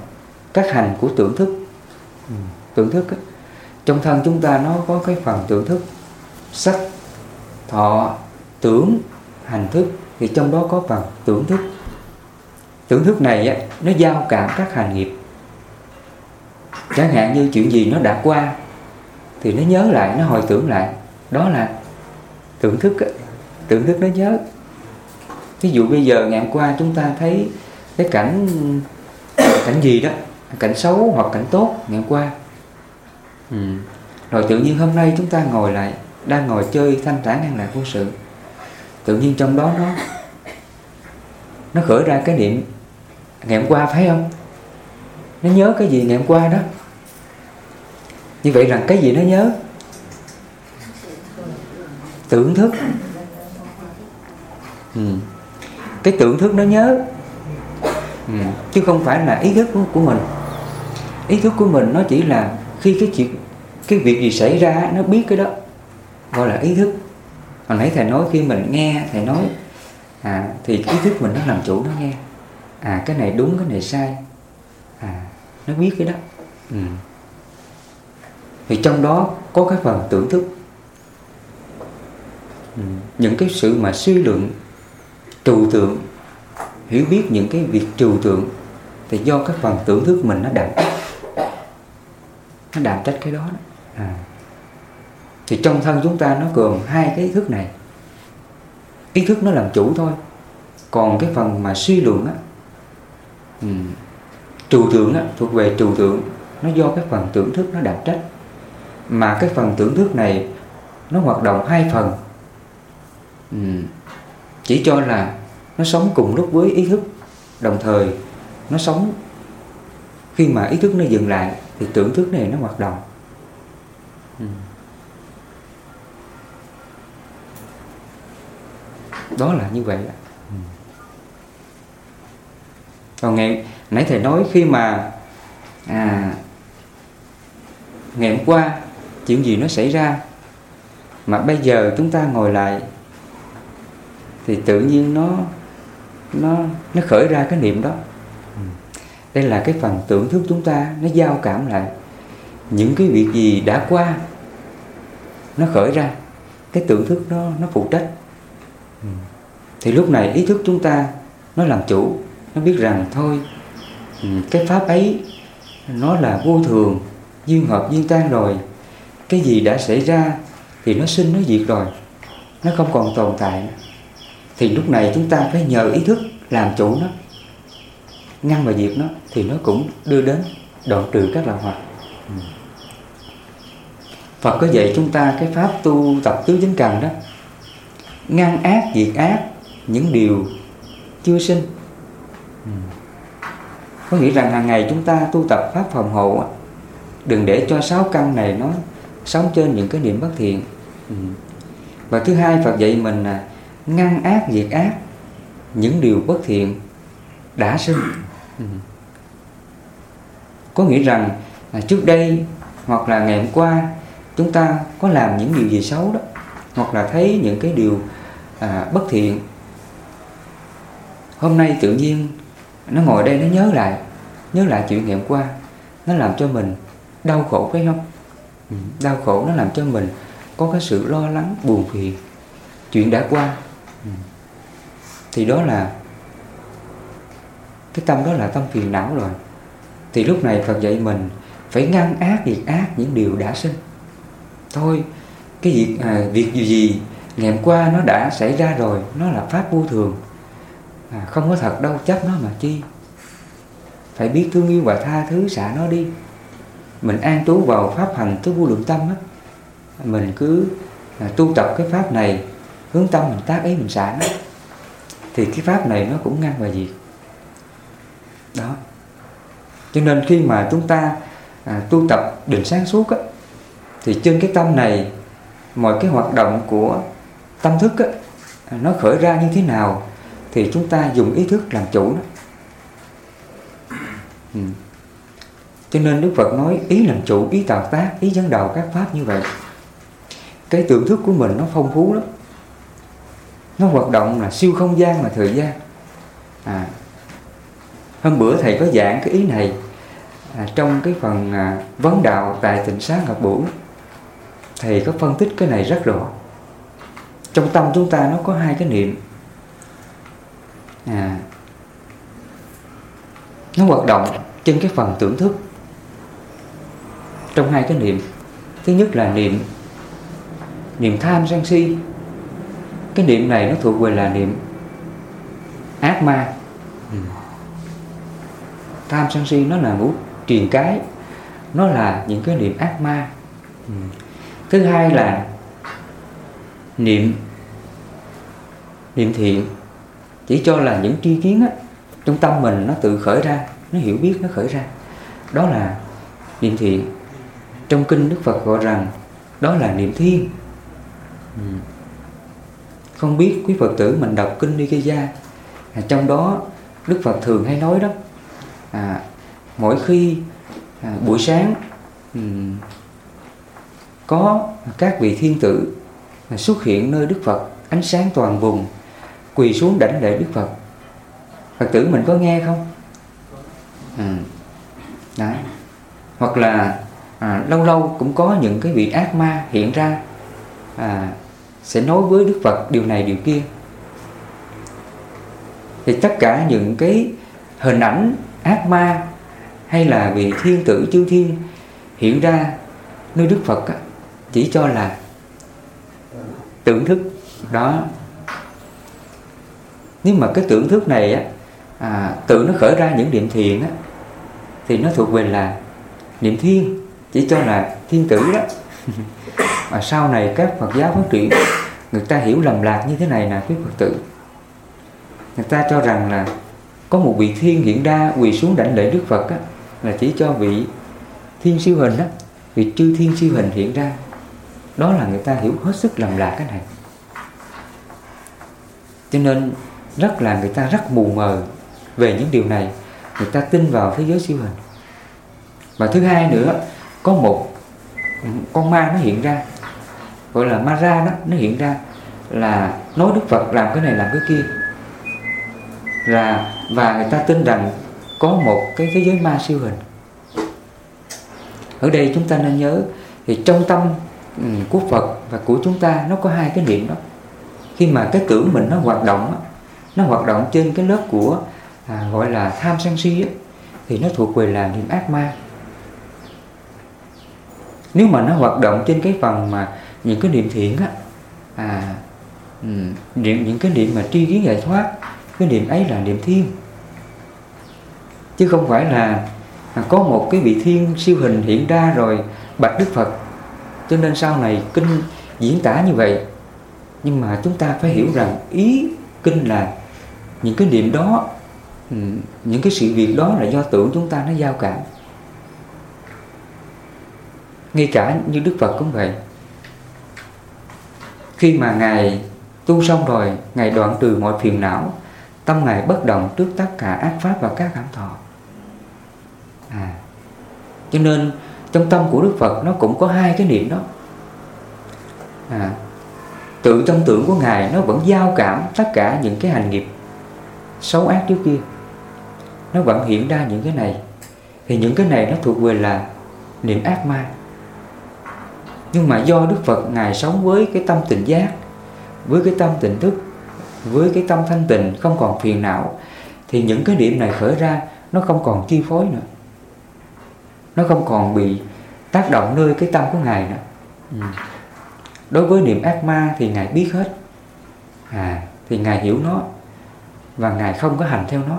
các hành của tưởng thức ừ. tưởng thức ấy. trong thân chúng ta nó có cái phần tưởng thức sắc thọ tưởng hành thức thì trong đó có phần tưởng thức tưởng thức này á, nó giao cảm các hành nghiệp chẳng hạn như chuyện gì nó đã qua thì nó nhớ lại nó hồi tưởng lại đó là tưởng thức ấy, tưởng thức nó nhớ ví dụ bây giờ ngày hôm qua chúng ta thấy cái cảnh cảnh gì đó cảnh xấu hoặc cảnh tốt ngày hôm qua. Ừ. rồi tự nhiên hôm nay chúng ta ngồi lại đang ngồi chơi thanh thản an lạc vô sự. Tự nhiên trong đó nó nó khởi ra cái niệm ngày hôm qua phải không? Nó nhớ cái gì ngày hôm qua đó? Như vậy rằng cái gì nó nhớ? Tưởng thức ừ. cái tưởng thức nó nhớ ừ. chứ không phải là ý thức của, của mình ý thức của mình nó chỉ là khi cái chuyện cái việc gì xảy ra nó biết cái đó gọi là ý thức hồi nãy thầy nói khi mình nghe thầy nói à, thì ý thức mình nó làm chủ nó nghe à cái này đúng cái này sai à nó biết cái đó ừ. thì trong đó có cái phần tưởng thức ừ. những cái sự mà suy luận trừu tượng. Hiểu biết những cái việc trừu tượng thì do cái phần tưởng thức mình nó đảm trách nó đảm trách cái đó, đó. À. thì trong thân chúng ta nó gồm hai cái ý thức này. Ý thức nó làm chủ thôi. Còn cái phần mà suy luận á ừ, trừu tượng á thuộc về trừu tượng nó do cái phần tưởng thức nó đảm trách. Mà cái phần tưởng thức này nó hoạt động hai phần. Ừ, chỉ cho là nó sống cùng lúc với ý thức đồng thời nó sống khi mà ý thức nó dừng lại thì tưởng thức này nó hoạt động ừ. đó là như vậy còn ngày nãy thầy nói khi mà à ngày hôm qua chuyện gì nó xảy ra mà bây giờ chúng ta ngồi lại thì tự nhiên nó nó nó khởi ra cái niệm đó. Đây là cái phần tưởng thức chúng ta nó giao cảm lại. Những cái việc gì đã qua nó khởi ra cái tưởng thức nó nó phụ trách. Thì lúc này ý thức chúng ta nó làm chủ nó biết rằng thôi cái pháp ấy nó là vô thường duyên hợp duyên tan rồi. Cái gì đã xảy ra thì nó sinh nó diệt rồi nó không còn tồn tại nữa thì lúc này chúng ta phải nhờ ý thức làm chủ nó. Ngăn và diệt nó thì nó cũng đưa đến đoạn trừ các lạc hoạt. Ừ. Phật có dạy chúng ta cái pháp tu tập tứ chính cần đó. Ngăn ác, diệt ác, những điều chưa sinh. Ừ. Có nghĩa rằng hàng ngày chúng ta tu tập pháp phòng hộ đừng để cho sáu căn này nó sống trên những cái niệm bất thiện. Ừ. Và thứ hai Phật dạy mình là ngăn ác diệt ác những điều bất thiện đã sinh. Có nghĩa rằng là trước đây hoặc là ngày hôm qua chúng ta có làm những điều gì xấu đó hoặc là thấy những cái điều à, bất thiện. Hôm nay tự nhiên nó ngồi đây nó nhớ lại nhớ lại chuyện ngày hôm qua nó làm cho mình đau khổ phải không? Ừ, đau khổ nó làm cho mình có cái sự lo lắng buồn phiền. Chuyện đã qua thì đó là cái tâm đó là tâm phiền não rồi. Thì lúc này Phật dạy mình phải ngăn ác diệt ác những điều đã sinh. Thôi cái việc à, việc gì gì ngày hôm qua nó đã xảy ra rồi nó là pháp vô thường. À, không có thật đâu chấp nó mà chi. Phải biết thương yêu và tha thứ xả nó đi. Mình an trú vào pháp hành tứ vô lượng tâm á mình cứ à, tu tập cái pháp này hướng tâm mình tác ý mình xả nó thì cái pháp này nó cũng ngăn và diệt đó. Cho nên khi mà chúng ta à, tu tập định sáng suốt á, thì trên cái tâm này mọi cái hoạt động của tâm thức á, nó khởi ra như thế nào thì chúng ta dùng ý thức làm chủ nó ừ. cho nên Đức Phật nói ý làm chủ ý tạo tác ý dẫn đầu các pháp như vậy. Cái tưởng thức của mình nó phong phú lắm nó hoạt động là siêu không gian là thời gian. À, hôm bữa thầy có giảng cái ý này à, trong cái phần à, vấn đạo tại tịnh xá ngọc bửu. Thầy có phân tích cái này rất rõ. Trong tâm chúng ta nó có hai cái niệm. À, nó hoạt động trên cái phần tưởng thức. Trong hai cái niệm. Thứ nhất là niệm niệm tham sân si cái niệm này nó thuộc về là niệm ác ma. Ừ. Tham sân si nó là ngũ truyền cái nó là những cái niệm ác ma. Ừ. thứ hai là niệm niệm thiện chỉ cho là những tri kiến á, trong tâm mình nó tự khởi ra nó hiểu biết nó khởi ra. Đó là niệm thiện. Trong kinh đức phật gọi rằng đó là niệm thiên ừ không biết quý phật tử mình đọc kinh Nikaya gia à, trong đó đức phật thường hay nói đó à, mỗi khi à, buổi sáng um, có các vị thiên tử à, xuất hiện nơi Đức Phật ánh sáng toàn vùng quỳ xuống đảnh lễ Đức Phật Phật tử mình có nghe không? Ừ. Đấy. Hoặc là à, lâu lâu cũng có những cái vị ác ma hiện ra à, sẽ nói với Đức Phật điều này điều kia. Thì tất cả những cái hình ảnh ác ma hay là vị thiên tử chư thiên hiện ra nơi Đức Phật chỉ cho là tưởng thức. Đó. Nếu mà cái tưởng thức này á à, tự nó khởi ra những niệm thiện á thì nó thuộc về là niệm thiên chỉ cho là thiên tử đó. mà sau này các Phật giáo phát triển người ta hiểu lầm lạc như thế này nè quý Phật tử. Người ta cho rằng là có một vị thiên hiện ra quỳ xuống đảnh lễ Đức Phật á, là chỉ cho vị thiên siêu hình đó vị chư thiên siêu hình hiện ra. Đó là người ta hiểu hết sức lầm lạc cái này. Cho nên rất là người ta rất mù mờ về những điều này. Người ta tin vào thế giới siêu hình. Và thứ hai nữa có một con ma nó hiện ra gọi là ma ra đó nó hiện ra là nói đức phật làm cái này làm cái kia. Là và người ta tin rằng có một cái thế giới ma siêu hình. Ở đây chúng ta nên nhớ thì trong tâm ừ, của Phật và của chúng ta nó có hai cái niệm đó. Khi mà cái tưởng mình nó hoạt động nó hoạt động trên cái lớp của à, gọi là tham sân si ấy, thì nó thuộc về là niệm ác ma. Nếu mà nó hoạt động trên cái phần mà những cái niệm thiện á à ừ, niệm những cái niệm mà tri kiến giải thoát, cái niệm ấy là niệm thiên chứ không phải là có một cái vị thiên siêu hình hiện ra rồi bạch đức phật. Cho nên sau này kinh diễn tả như vậy. Nhưng mà chúng ta phải hiểu rằng ý kinh là những cái niệm đó ừ, những cái sự việc đó là do tưởng chúng ta nó giao cảm. Ngay cả như Đức Phật cũng vậy khi mà Ngài tu xong rồi Ngài đoạn trừ mọi phiền não Tâm Ngài bất động trước tất cả ác pháp và các cảm thọ. À, Cho nên trong tâm của Đức Phật nó cũng có hai cái niệm đó. À, Tự trong tưởng của Ngài nó vẫn giao cảm tất cả những cái hành nghiệp xấu ác trước kia. Nó vẫn hiện ra những cái này. Thì những cái này nó thuộc về là niệm ác ma nhưng mà do Đức Phật Ngài sống với cái tâm tỉnh giác với cái tâm tỉnh thức với cái tâm thanh tịnh không còn phiền não thì những cái điểm này khởi ra nó không còn chi phối nữa. Nó không còn bị tác động nơi cái tâm của ngài nữa. Ừ. đối với niệm ác ma thì ngài biết hết. À thì ngài hiểu nó và ngài không có hành theo nó.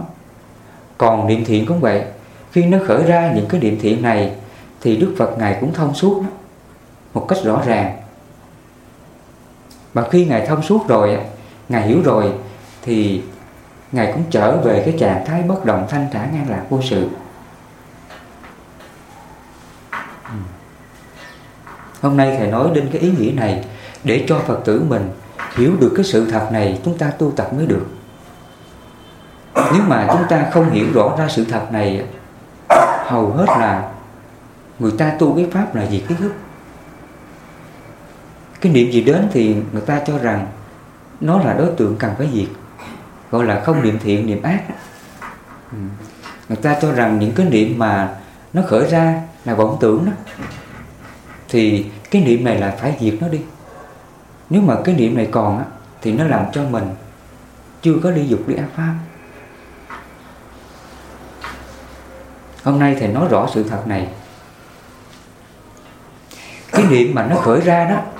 Còn niệm thiện cũng vậy. Khi nó khởi ra những cái niệm thiện này thì đức phật ngài cũng thông suốt đó, một cách rõ ràng. Mà khi ngài thông suốt rồi ngài hiểu rồi, thì ngài cũng trở về cái trạng thái bất động thanh thản ngang lạc vô sự. Hôm nay thầy nói đến cái ý nghĩa này để cho phật tử mình hiểu được cái sự thật này chúng ta tu tập mới được. Nếu mà chúng ta không hiểu rõ ra sự thật này hầu hết là người ta tu cái pháp là gì? Cái thức cái niệm gì đến thì người ta cho rằng nó là đối tượng cần phải diệt gọi là không niệm thiện niệm ác. Ừ. người ta cho rằng những cái niệm mà nó khởi ra là vọng tưởng đó thì cái niệm này là phải diệt nó đi. Nếu mà cái niệm này còn á, thì nó làm cho mình chưa có đi dục đi ác pháp. Hôm nay thầy nói rõ sự thật này. Cái niệm mà nó khởi ra đó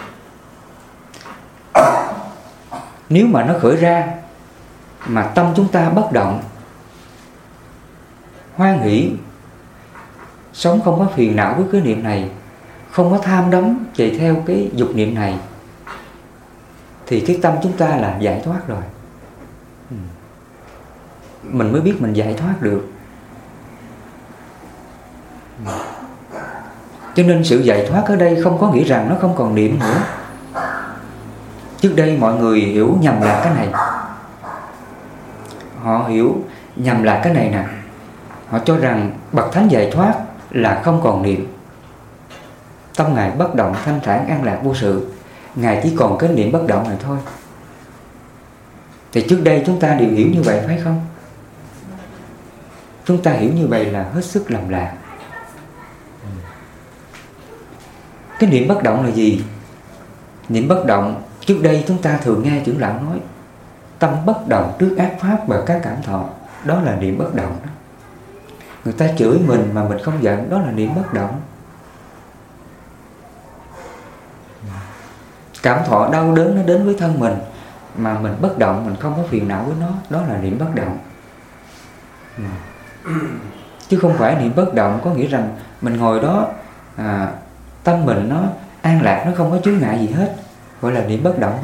nếu mà nó khởi ra mà tâm chúng ta bất động, hoan hỷ, sống không có phiền não với cái niệm này, không có tham đắm chạy theo cái dục niệm này, thì cái tâm chúng ta là giải thoát rồi. Ừ. Mình mới biết mình giải thoát được. Cho nên sự giải thoát ở đây không có nghĩa rằng nó không còn niệm nữa trước đây mọi người hiểu nhầm là cái này. Họ hiểu nhầm là cái này nè. Họ cho rằng bậc thánh giải thoát là không còn niệm. Tâm ngài bất động thanh thản an lạc vô sự. Ngài chỉ còn cái niệm bất động này thôi. Thì trước đây chúng ta đều hiểu như vậy, phải không? Chúng ta hiểu như vậy là hết sức lầm lạc. Cái niệm bất động là gì? Niệm bất động trước đây chúng ta thường nghe trưởng lão nói tâm bất động trước ác pháp và các cảm thọ đó là niệm bất động đó. Người ta chửi mình mà mình không giận đó là niệm bất động. Cảm thọ đau đớn nó đến với thân mình mà mình bất động mình không có phiền não với nó đó là niệm bất động. Chứ không phải niệm bất động có nghĩa rằng mình ngồi đó à, tâm mình nó an lạc nó không có chướng ngại gì hết gọi là niệm bất động.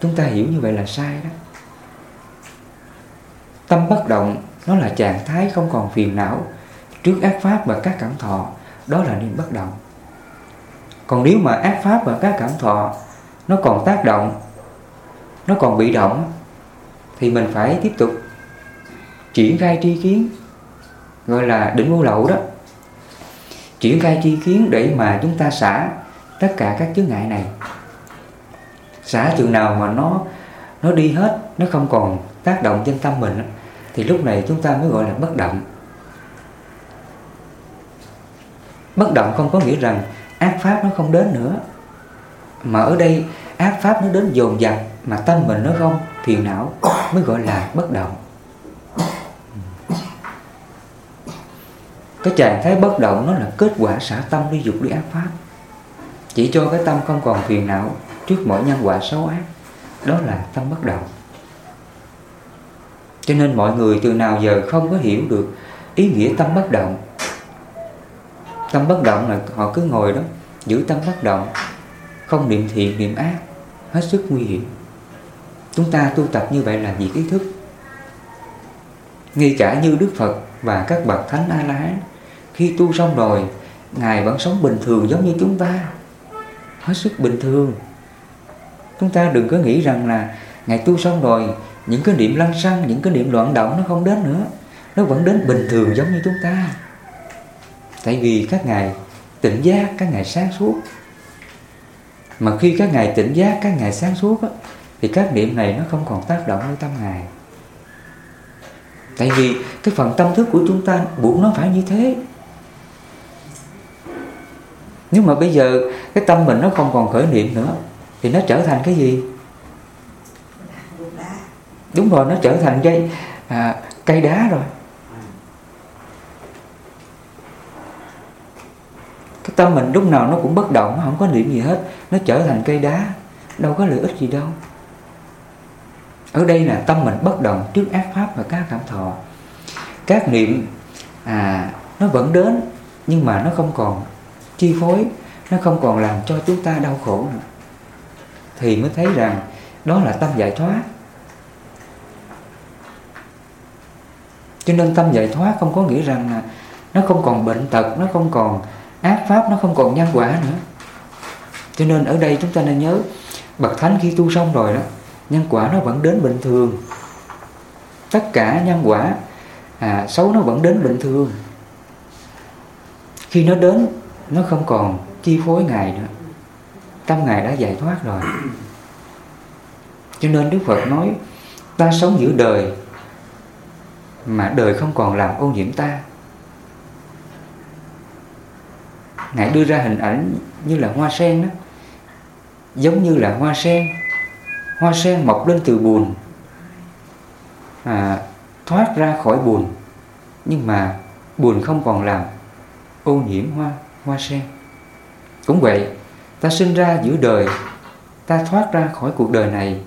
Chúng ta hiểu như vậy là sai đó. Tâm bất động, nó là trạng thái không còn phiền não trước ác pháp và các cảm thọ. Đó là niệm bất động. Còn nếu mà ác pháp và các cảm thọ nó còn tác động, nó còn bị động, thì mình phải tiếp tục triển khai tri kiến, gọi là đỉnh vô lậu đó. Triển khai tri kiến để mà chúng ta xả tất cả các chướng ngại này. Xả chừng nào mà nó nó đi hết, nó không còn tác động trên tâm mình thì lúc này chúng ta mới gọi là bất động. Bất động không có nghĩa rằng ác pháp nó không đến nữa, mà ở đây ác pháp nó đến dồn dập mà tâm mình nó không phiền não mới gọi là bất động. Cái trạng thái bất động nó là kết quả xả tâm đi dục đi ác pháp chỉ cho cái tâm không còn phiền não trước mỗi nhân quả xấu ác, đó là tâm bất động. Cho nên mọi người từ nào giờ không có hiểu được ý nghĩa tâm bất động. Tâm bất động là họ cứ ngồi đó, giữ tâm bất động, không niệm thiện, niệm ác, hết sức nguy hiểm. Chúng ta tu tập như vậy là gì ý thức. Ngay cả như đức phật và các bậc thánh a la hán, khi tu xong rồi, ngài vẫn sống bình thường giống như chúng ta hết sức bình thường. Chúng ta đừng có nghĩ rằng là ngày tu xong rồi những cái niệm lăng xăng những cái niệm loạn động nó không đến nữa. Nó vẫn đến bình thường giống như chúng ta. Tại vì các ngài tỉnh giác các ngài sáng suốt. Mà khi các ngài tỉnh giác các ngài sáng suốt á, thì các niệm này nó không còn tác động với tâm ngài. Tại vì cái phần tâm thức của chúng ta buộc nó phải như thế. Nếu mà bây giờ cái tâm mình nó không còn khởi niệm nữa thì nó trở thành cái gì? Đúng rồi nó trở thành cây à, cây đá rồi. Cái tâm mình lúc nào nó cũng bất động nó không có niệm gì hết nó trở thành cây đá đâu có lợi ích gì đâu. Ở đây là tâm mình bất động trước ác pháp và các cảm thọ. Các niệm à nó vẫn đến nhưng mà nó không còn chi phối nó không còn làm cho chúng ta đau khổ nữa. Thì mới thấy rằng đó là tâm giải thoát. Cho nên tâm giải thoát không có nghĩa rằng là nó không còn bệnh tật nó không còn ác pháp nó không còn nhân quả nữa. Cho nên ở đây chúng ta nên nhớ bậc thánh khi tu xong rồi đó nhân quả nó vẫn đến bình thường. Tất cả nhân quả à, xấu nó vẫn đến bình thường. Khi nó đến nó không còn chi phối ngài nữa. Tâm ngài đã giải thoát rồi. Cho nên đức phật nói ta sống giữa đời mà đời không còn làm ô nhiễm ta. Ngài đưa ra hình ảnh như là hoa sen đó. Giống như là hoa sen. Hoa sen mọc lên từ bùn à, thoát ra khỏi bùn. Nhưng mà bùn không còn làm ô nhiễm hoa hoa sen cũng vậy ta sinh ra giữa đời ta thoát ra khỏi cuộc đời này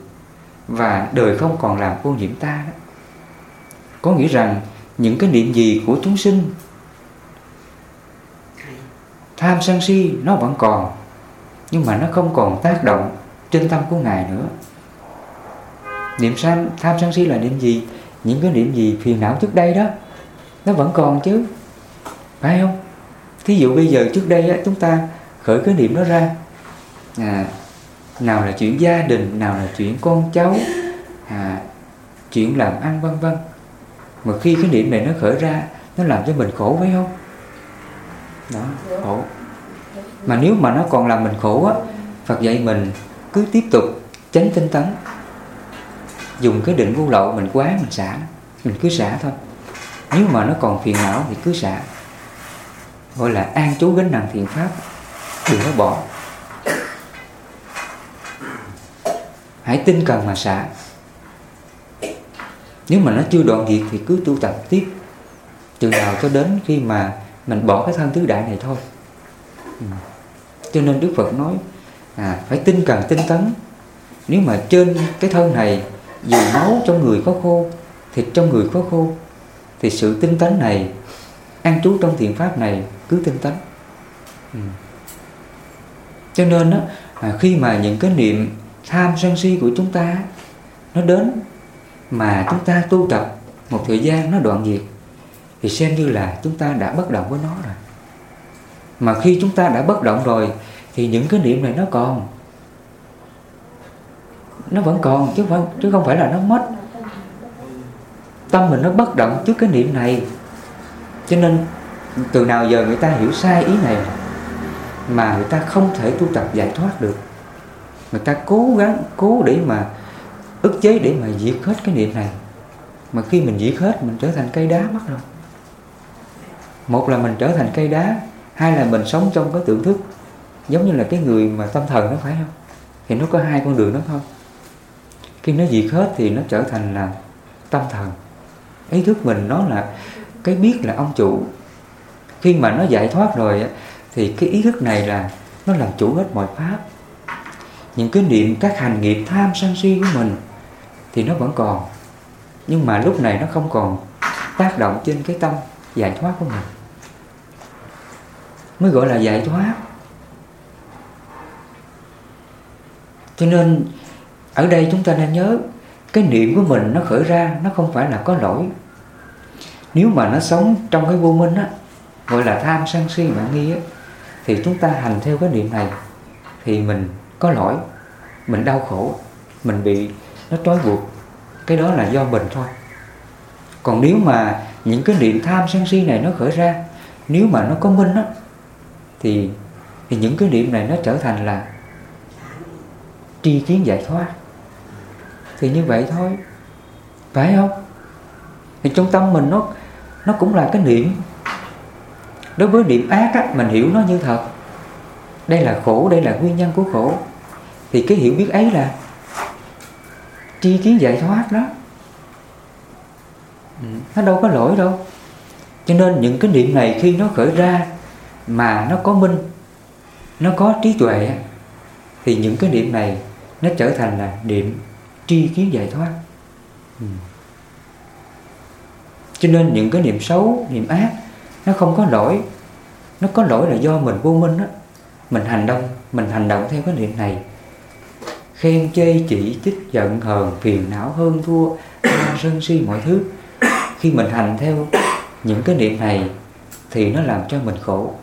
và đời không còn làm ô nhiễm ta. Đó. có nghĩa rằng những cái niệm gì của chúng sinh tham sân si nó vẫn còn nhưng mà nó không còn tác động trên tâm của ngài nữa. Niệm tham tham sân si là niệm gì? Những cái niệm gì phiền não trước đây đó nó vẫn còn chứ. Phải không? Thí dụ bây giờ trước đây á, chúng ta khởi cái niệm đó ra. À, nào là chuyện gia đình nào là chuyện con cháu à, chuyện làm ăn vân vân. Mà khi cái niệm này nó khởi ra nó làm cho mình khổ phải không? Đó khổ. Mà nếu mà nó còn làm mình khổ á Phật dạy mình cứ tiếp tục tránh tinh tấn. Dùng cái định vô lậu mình quá mình xả. Mình cứ xả thôi. Nếu mà nó còn phiền não thì cứ xả. Gọi là an trú gánh nặng thiện pháp đừng có bỏ. Hãy tinh cần mà xả nếu mà nó chưa đoạn diệt thì cứ tu tập tiếp từ nào cho đến khi mà mình bỏ cái thân tứ đại này thôi. Ừ. cho nên đức phật nói à, phải tinh cần tinh tấn. Nếu mà trên cái thân này dù máu trong người có khô thịt trong người có khô thì sự tinh tấn này an trú trong thiện pháp này cứ tinh tấn. Ừ cho nên đó, à, khi mà những cái niệm tham sân si của chúng ta nó đến mà chúng ta tu tập một thời gian nó đoạn diệt thì xem như là chúng ta đã bất động với nó rồi. Mà khi chúng ta đã bất động rồi thì những cái niệm này nó còn. Nó vẫn còn chứ không chứ không phải là nó mất. Tâm mình nó bất động trước cái niệm này. Cho nên từ nào giờ người ta hiểu sai ý này mà người ta không thể tu tập giải thoát được. Người ta cố gắng, cố để mà, ức chế để mà diệt hết cái niệm này. Mà khi mình diệt hết, mình trở thành cây đá mất rồi. Một là mình trở thành cây đá, hai là mình sống trong cái tưởng thức. Giống như là cái người mà tâm thần nó phải không? Thì nó có hai con đường đó thôi. Khi nó diệt hết thì nó trở thành là tâm thần. Ý thức mình nó là, cái biết là ông chủ. Khi mà nó giải thoát rồi thì cái ý thức này là nó làm chủ hết mọi pháp. Những cái niệm, các hành nghiệp tham sân si của mình thì nó vẫn còn. Nhưng mà lúc này nó không còn tác động trên cái tâm giải thoát của mình. Mới gọi là giải thoát. Cho nên ở đây chúng ta nên nhớ, cái niệm của mình nó khởi ra, nó không phải là có lỗi. Nếu mà nó sống trong cái vô minh á, gọi là tham sân si mạng nghi á thì chúng ta hành theo cái niệm này thì mình có lỗi, mình đau khổ, mình bị nó trói buộc. Cái đó là do mình thôi. Còn nếu mà những cái niệm tham sân si này nó khởi ra, nếu mà nó có minh á, thì thì những cái niệm này nó trở thành là tri kiến giải thoát. Thì như vậy thôi. Phải không? Thì trong tâm mình nó nó cũng là cái niệm đối với niệm ác á, mình hiểu nó như thật. Đây là khổ đây là nguyên nhân của khổ. Thì cái hiểu biết ấy là tri kiến giải thoát đó. Ừ, nó đâu có lỗi đâu. Cho nên những cái niệm này khi nó khởi ra mà nó có minh nó có trí tuệ thì những cái niệm này nó trở thành là niệm tri kiến giải thoát. Ừ. Cho nên những cái niệm xấu niệm ác nó không có lỗi. Nó có lỗi là do mình vô minh đó, mình hành động mình hành động theo cái niệm này. Khen chê chỉ trích giận hờn phiền não hơn thua sân si mọi thứ. Khi mình hành theo những cái niệm này thì nó làm cho mình khổ.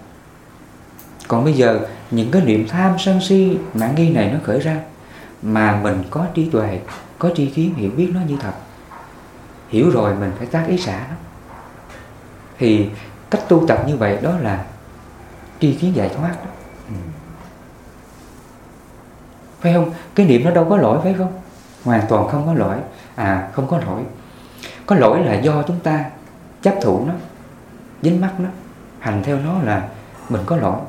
Còn bây giờ những cái niệm tham sân si mạng nghi này nó khởi ra mà mình có trí tuệ có tri kiến hiểu biết nó như thật. Hiểu rồi mình phải tác ý xả nó. Thì cách tu tập như vậy đó là tri kiến giải thoát đó. Ừ. phải không? Cái niệm nó đâu có lỗi, phải không? Hoàn toàn không có lỗi. À không có lỗi. Có lỗi là do chúng ta chấp thủ nó, dính mắt nó, hành theo nó là mình có lỗi.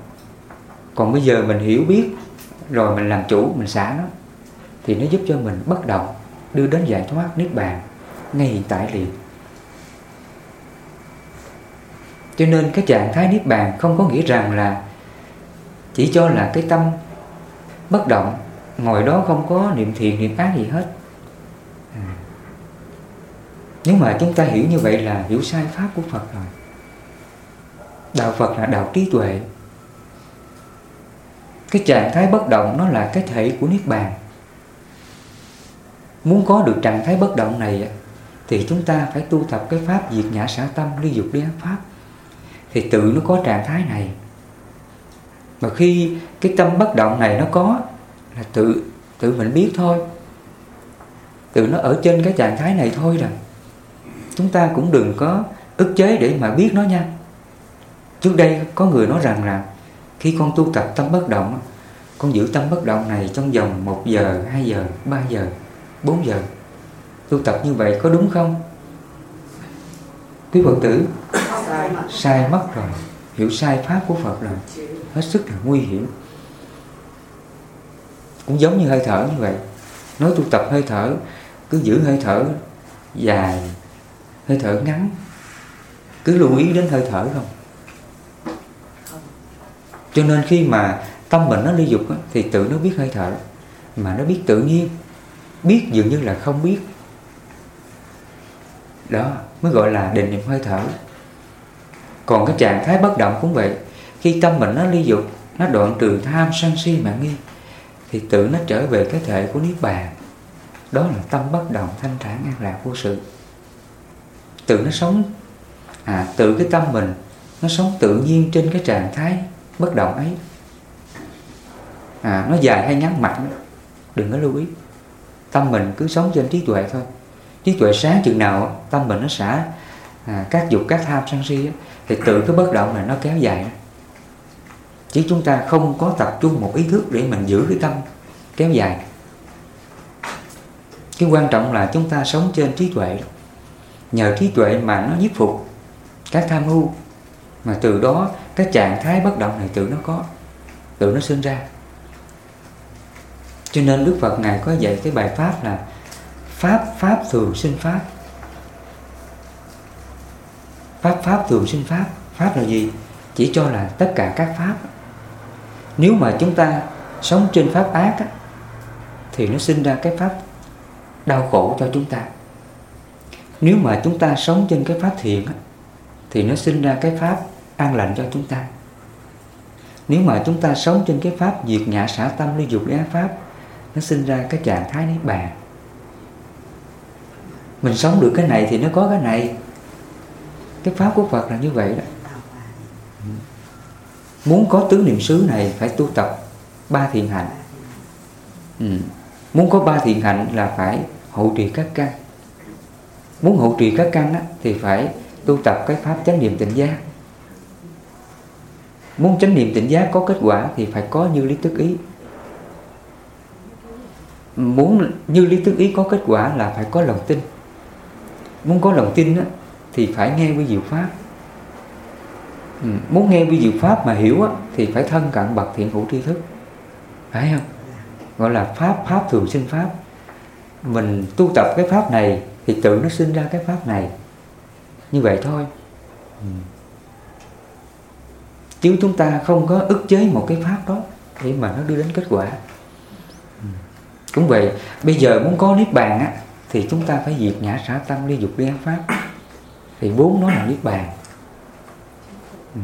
Còn bây giờ mình hiểu biết, rồi mình làm chủ, mình xả nó, thì nó giúp cho mình bất động, đưa đến giải thoát niết bàn ngay hiện tại liền. Cho nên cái trạng thái niết bàn không có nghĩa rằng là chỉ cho là cái tâm bất động, ngồi đó không có niệm thiện niệm ác gì hết. À. nhưng mà chúng ta hiểu như vậy là hiểu sai pháp của Phật rồi. Đạo Phật là đạo trí tuệ. Cái trạng thái bất động nó là cái thể của niết bàn. Muốn có được trạng thái bất động này thì chúng ta phải tu tập cái pháp diệt nhã xả tâm, ly dục ly ác pháp thì tự nó có trạng thái này. Mà khi cái tâm bất động này nó có là tự tự mình biết thôi. Tự nó ở trên cái trạng thái này thôi rồi chúng ta cũng đừng có ức chế để mà biết nó nha. Trước đây có người nói rằng là khi con tu tập tâm bất động con giữ tâm bất động này trong vòng 1 giờ, 2 giờ, 3 giờ, 4 giờ. Tu tập như vậy có đúng không? Quý Phật tử sai mất rồi. Hiểu sai pháp của Phật rồi. Hết sức là nguy hiểm. Cũng giống như hơi thở như vậy. Nói tu tập hơi thở cứ giữ hơi thở dài hơi thở ngắn. Cứ lưu ý đến hơi thở không? Cho nên khi mà tâm mình nó ly dục á, thì tự nó biết hơi thở. Mà nó biết tự nhiên. Biết dường như là không biết. Đó mới gọi là định niệm hơi thở còn cái trạng thái bất động cũng vậy. Khi tâm mình nó ly dục nó đoạn trừ tham sân si mạng nghi thì tự nó trở về cái thể của niết bàn. Đó là tâm bất động thanh thản an lạc vô sự. Tự nó sống à tự cái tâm mình nó sống tự nhiên trên cái trạng thái bất động ấy. À nó dài hay ngắn mạnh đừng có lưu ý. Tâm mình cứ sống trên trí tuệ thôi. Trí tuệ sáng chừng nào tâm mình nó xả à, các dục các tham sân si thì tưởng cái bất động này nó kéo dài. Chứ chúng ta không có tập trung một ý thức để mình giữ cái tâm kéo dài. Cái quan trọng là chúng ta sống trên trí tuệ. Nhờ trí tuệ mà nó nhiếp phục các tham ưu mà từ đó cái trạng thái bất động này tự nó có, tự nó sinh ra. Cho nên Đức Phật Ngài có dạy cái bài pháp là Pháp Pháp thường sinh Pháp. Pháp Pháp thường sinh Pháp. Pháp là gì? Chỉ cho là tất cả các Pháp. Nếu mà chúng ta sống trên Pháp ác á, Thì nó sinh ra cái Pháp đau khổ cho chúng ta. Nếu mà chúng ta sống trên cái Pháp thiện á, Thì nó sinh ra cái Pháp an lành cho chúng ta. Nếu mà chúng ta sống trên cái Pháp diệt ngã xả tâm ly dục ác Pháp Nó sinh ra cái trạng thái niết bàn. Mình sống được cái này thì nó có cái này cái pháp của Phật là như vậy đó. Muốn có tứ niệm xứ này phải tu tập ba thiện hạnh ừ. muốn có ba thiện hạnh là phải hộ trì các căn. Muốn hộ trì các căn á, thì phải tu tập cái pháp chánh niệm tỉnh giác. Muốn chánh niệm tỉnh giác có kết quả thì phải có như lý tức ý. Muốn như lý tức ý có kết quả là phải có lòng tin. Muốn có lòng tin á, thì phải nghe vi diệu pháp. Ừ. muốn nghe vi diệu pháp mà hiểu á, thì phải thân cận bậc thiện hữu tri thức. Phải không? Gọi là pháp pháp thường sinh pháp. Mình tu tập cái pháp này thì tự nó sinh ra cái pháp này. Như vậy thôi. Ừ. chứ chúng ta không có ức chế một cái pháp đó để mà nó đưa đến kết quả. Ừ. cũng vậy bây giờ muốn có niết bàn á thì chúng ta phải diệt ngã xả tâm ly dục ly pháp thì vốn nó là niết bàn. Ừ.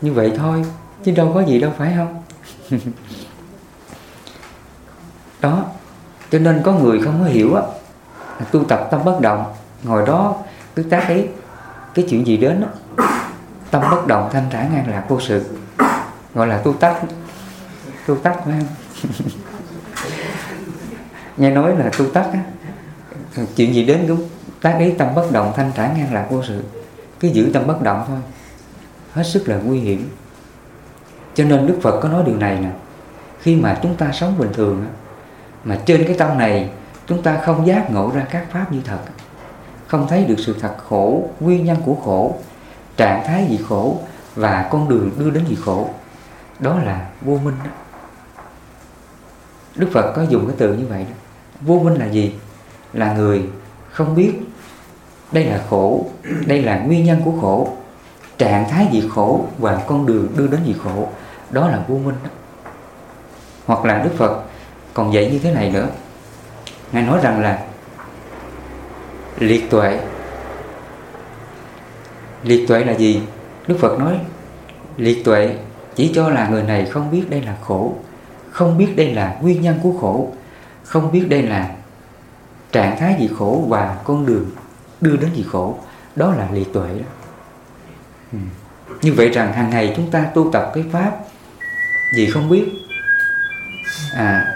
như vậy thôi chứ đâu có gì đâu phải không? Đó cho nên có người không có hiểu á tu tập tâm bất động ngồi đó cứ tác ấy cái chuyện gì đến đó, tâm bất động thanh thản an lạc vô sự gọi là tu tắc. Tu tắc phải không? Nghe nói là tu tắc á. Chuyện gì đến cũng tác ý tâm bất động, thanh thản ngang lạc vô sự. Cứ giữ tâm bất động thôi. Hết sức là nguy hiểm. Cho nên đức phật có nói điều này nè. Khi mà chúng ta sống bình thường mà trên cái tâm này, chúng ta không giác ngộ ra các pháp như thật, không thấy được sự thật khổ, nguyên nhân của khổ, trạng thái gì khổ và con đường đưa đến gì khổ, đó là vô minh đó. đức phật có dùng cái từ như vậy đó. Vô minh là gì? Là người không biết. Đây là khổ. Đây là nguyên nhân của khổ. Trạng thái gì khổ và con đường đưa đến gì khổ. Đó là vô minh đó. hoặc là đức phật còn dạy như thế này nữa. Ngài nói rằng là liệt tuệ. Liệt tuệ là gì? Đức phật nói, liệt tuệ chỉ cho là người này không biết đây là khổ, không biết đây là nguyên nhân của khổ, không biết đây là trạng thái gì khổ và con đường đưa đến gì khổ đó là lì tuệ đó. Ừ. như vậy rằng hàng ngày chúng ta tu tập cái pháp gì không biết. À.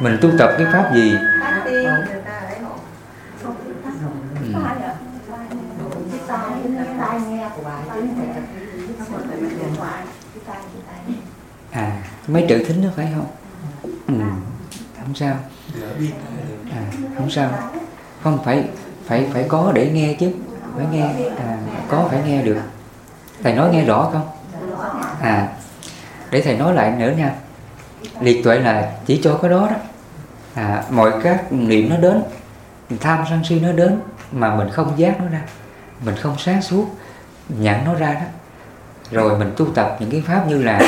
Mình tu tập cái pháp gì? Ừ. À mấy trợ thính đó phải không? Ừ không sao. À, không sao. Không phải phải phải có để nghe chứ. Phải nghe à, có phải nghe được. Thầy nói nghe rõ không? À để thầy nói lại nữa nha. Liệt tuệ là chỉ cho cái đó đó. À, mọi các niệm nó đến tham sân si nó đến mà mình không giác nó ra. Mình không sáng suốt nhận nó ra đó. Rồi mình tu tập những cái pháp như là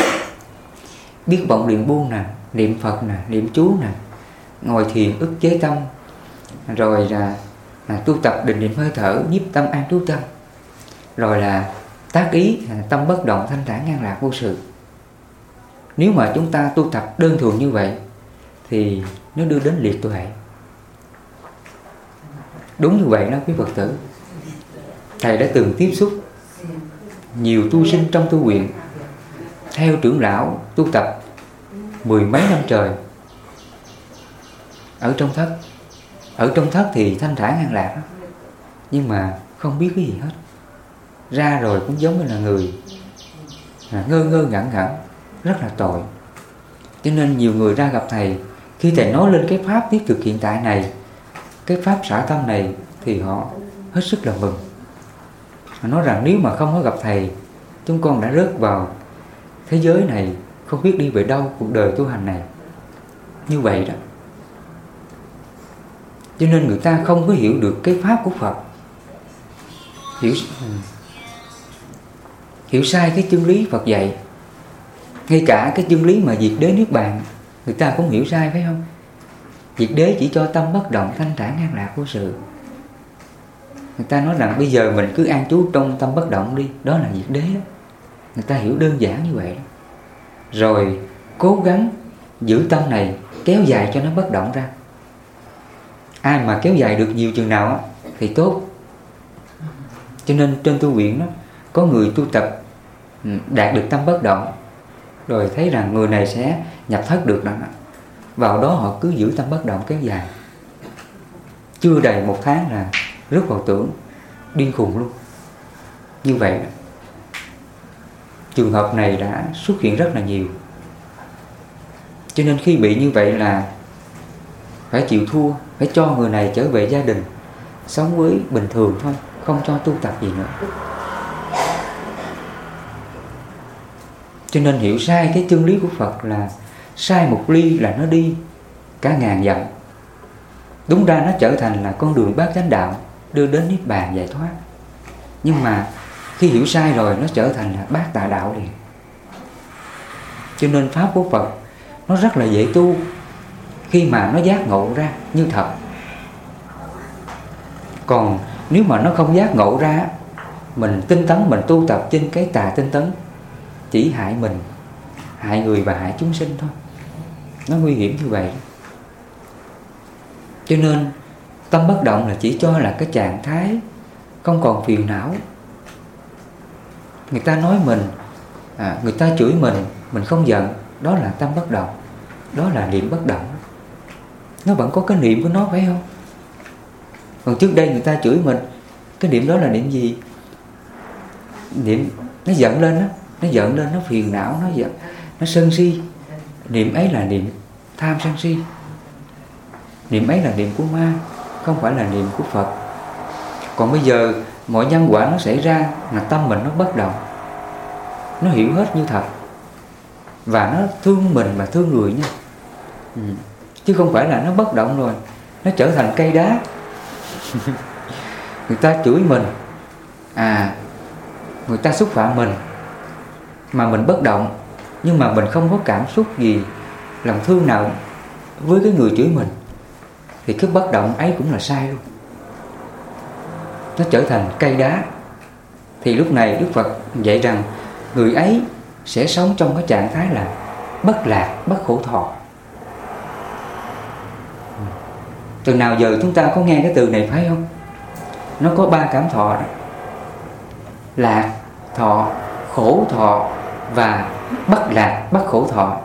biết vọng niệm buông nè niệm phật nè niệm chú nè ngồi thiền ức chế tâm rồi là, à, tu tập định niệm hơi thở nhiếp tâm an trú tâm rồi là tác ý à, tâm bất động thanh thản ngang lạc vô sự. Nếu mà chúng ta tu tập đơn thuần như vậy thì nó đưa đến liệt tuệ. Đúng như vậy đó quý phật tử. Thầy đã từng tiếp xúc nhiều tu sinh trong tu viện. Theo trưởng lão tu tập mười mấy năm trời ở trong thất. Ở trong thất thì thanh thản an lạc. Nhưng mà không biết cái gì hết. Ra rồi cũng giống như là người à, ngơ ngơ ngẩn ngẩn rất là tội. Cho nên nhiều người ra gặp thầy khi thầy nói lên cái pháp thiết thực hiện tại này cái pháp xả tâm này thì họ hết sức là mừng. Họ nói rằng nếu mà không có gặp thầy chúng con đã rớt vào thế giới này không biết đi về đâu cuộc đời tu hành này. Như vậy đó cho nên người ta không có hiểu được cái pháp của Phật. Hiểu hiểu sai cái chân lý Phật dạy. Ngay cả cái chân lý mà diệt đế nước bạn, người ta cũng hiểu sai phải không? Diệt đế chỉ cho tâm bất động thanh thản an lạc của sự. Người ta nói rằng bây giờ mình cứ an trú trong tâm bất động đi đó là diệt đế đó. Người ta hiểu đơn giản như vậy rồi cố gắng giữ tâm này kéo dài cho nó bất động ra ai mà kéo dài được nhiều chừng nào thì tốt. Cho nên trên tu viện đó, có người tu tập ừ, đạt được tâm bất động, rồi thấy rằng người này sẽ nhập thất được đó. Vào đó họ cứ giữ tâm bất động kéo dài. Chưa đầy một tháng là rất vào tưởng, điên khùng luôn. Như vậy trường hợp này đã xuất hiện rất là nhiều. Cho nên khi bị như vậy là phải chịu thua phải cho người này trở về gia đình, sống với bình thường thôi, không cho tu tập gì nữa. Cho nên hiểu sai cái chân lý của Phật là sai một ly là nó đi, cả ngàn dặm. Đúng ra nó trở thành là con đường bát chánh đạo, đưa đến niết bàn giải thoát. Nhưng mà khi hiểu sai rồi, nó trở thành là bát tà đạo liền. Cho nên pháp của Phật, nó rất là dễ tu khi mà nó giác ngộ ra như thật. Còn nếu mà nó không giác ngộ ra mình tinh tấn mình tu tập trên cái tà tinh tấn chỉ hại mình hại người và hại chúng sinh thôi. Nó nguy hiểm như vậy. Cho nên tâm bất động là chỉ cho là cái trạng thái không còn phiền não. Người ta nói mình à, người ta chửi mình mình không giận đó là tâm bất động đó là niệm bất động nó vẫn có cái niệm của nó, phải không? Còn trước đây người ta chửi mình, cái niệm đó là niệm gì? Niệm, nó giận lên đó nó giận lên, nó phiền não, nó giận, nó sân si. Niệm ấy là niệm tham sân si. Niệm ấy là niệm của ma, không phải là niệm của phật. Còn bây giờ, mọi nhân quả nó xảy ra là tâm mình nó bất động. Nó hiểu hết như thật. Và nó thương mình mà thương người nha. Ừ chứ không phải là nó bất động rồi nó trở thành cây đá. Người ta chửi mình. À người ta xúc phạm mình. Mà mình bất động nhưng mà mình không có cảm xúc gì lòng thương nào với cái người chửi mình. Thì cái bất động ấy cũng là sai luôn. Nó trở thành cây đá. Thì lúc này Đức Phật dạy rằng người ấy sẽ sống trong cái trạng thái là bất lạc, bất khổ thọ. Từ nào giờ chúng ta có nghe cái từ này phải không? Nó có ba cảm thọ đó. Lạc, thọ, khổ thọ và bất lạc, bất khổ thọ.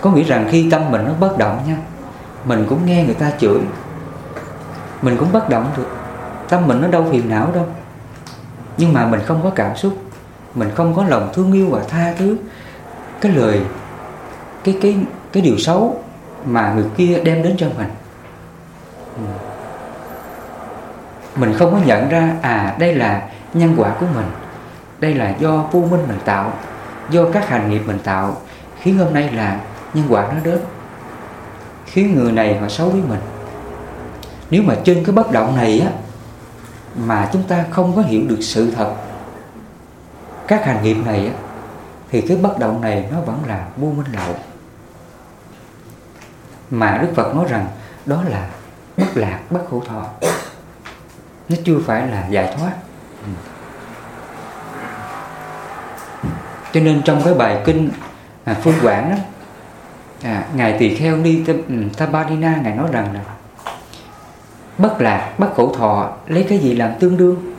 Có nghĩa rằng khi tâm mình nó bất động nha, mình cũng nghe người ta chửi, mình cũng bất động được. Tâm mình nó đâu phiền não đâu. Nhưng mà mình không có cảm xúc mình không có lòng thương yêu và tha thứ cái lời cái cái cái điều xấu mà người kia đem đến cho mình. Mình không có nhận ra à đây là nhân quả của mình. Đây là do vô minh mình tạo, do các hành nghiệp mình tạo. Khiến hôm nay là nhân quả nó đến. Khiến người này họ xấu với mình. Nếu mà trên cái bất động này á, mà chúng ta không có hiểu được sự thật các hành nghiệp này á, thì cái bất động này nó vẫn là vô minh lậu mà Đức Phật nói rằng đó là bất lạc bất khổ thọ. Nó chưa phải là giải thoát. Cho nên trong cái bài kinh à, phương quảng đó à, ngài tỳ kheo ni Tabarina ừ, ngài nói rằng là bất lạc bất khổ thọ lấy cái gì làm tương đương?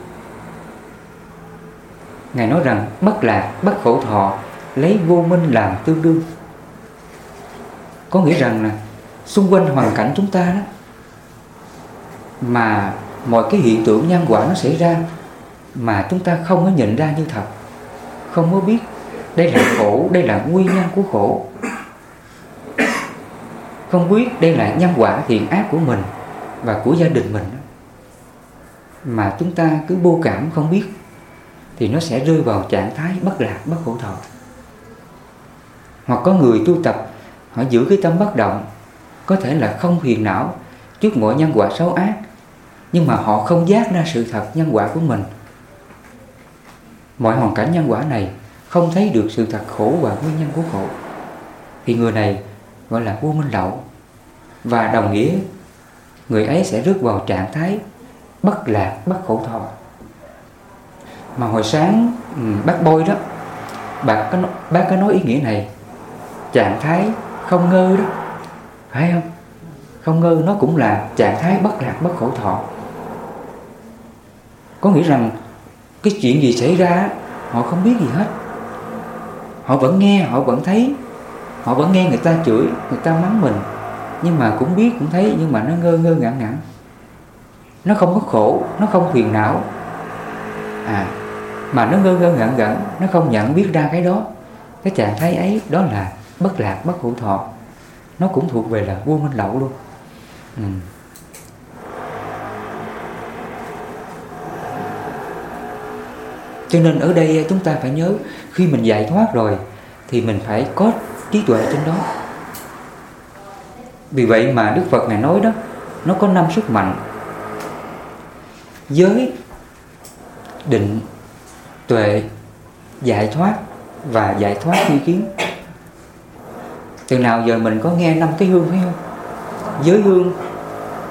Ngài nói rằng bất lạc bất khổ thọ lấy vô minh làm tương đương. Có nghĩa rằng là xung quanh hoàn cảnh chúng ta đó, mà mọi cái hiện tượng nhân quả nó xảy ra mà chúng ta không có nhận ra như thật, không có biết đây là khổ, đây là nguyên nhân của khổ. Không biết đây là nhân quả thiện ác của mình và của gia đình mình mà chúng ta cứ vô cảm không biết thì nó sẽ rơi vào trạng thái bất lạc, bất khổ thọ. Hoặc có người tu tập, họ giữ cái tâm bất động có thể là không phiền não trước mọi nhân quả xấu ác nhưng mà họ không giác ra sự thật nhân quả của mình. Mọi hoàn cảnh nhân quả này không thấy được sự thật khổ và nguyên nhân của khổ. Thì người này gọi là vô minh lậu và đồng nghĩa người ấy sẽ rước vào trạng thái bất lạc bất khổ thọ. Mà hồi sáng ừ, bác bôi đó bác có, bác có nói ý nghĩa này trạng thái không ngơ đó phải không? Không ngơ nó cũng là trạng thái bất lạc, bất khổ thọ. Có nghĩa rằng cái chuyện gì xảy ra họ không biết gì hết. Họ vẫn nghe, họ vẫn thấy, họ vẫn nghe người ta chửi, người ta mắng mình. Nhưng mà cũng biết, cũng thấy, nhưng mà nó ngơ ngơ ngẩn ngẩn nó không có khổ, nó không phiền não. À mà nó ngơ ngơ ngẩn ngẩn nó không nhận biết ra cái đó. Cái trạng thái ấy, đó là bất lạc, bất hữu thọ nó cũng thuộc về là vô minh lậu luôn. Ừ. cho nên ở đây chúng ta phải nhớ, khi mình giải thoát rồi, thì mình phải có trí tuệ trên đó. Vì vậy mà Đức Phật Ngài nói đó, Nó có năm sức mạnh. Giới, Định, Tuệ, Giải thoát Và giải thoát duy kiến. Từ nào giờ mình có nghe năm cái hương phải không? Giới hương,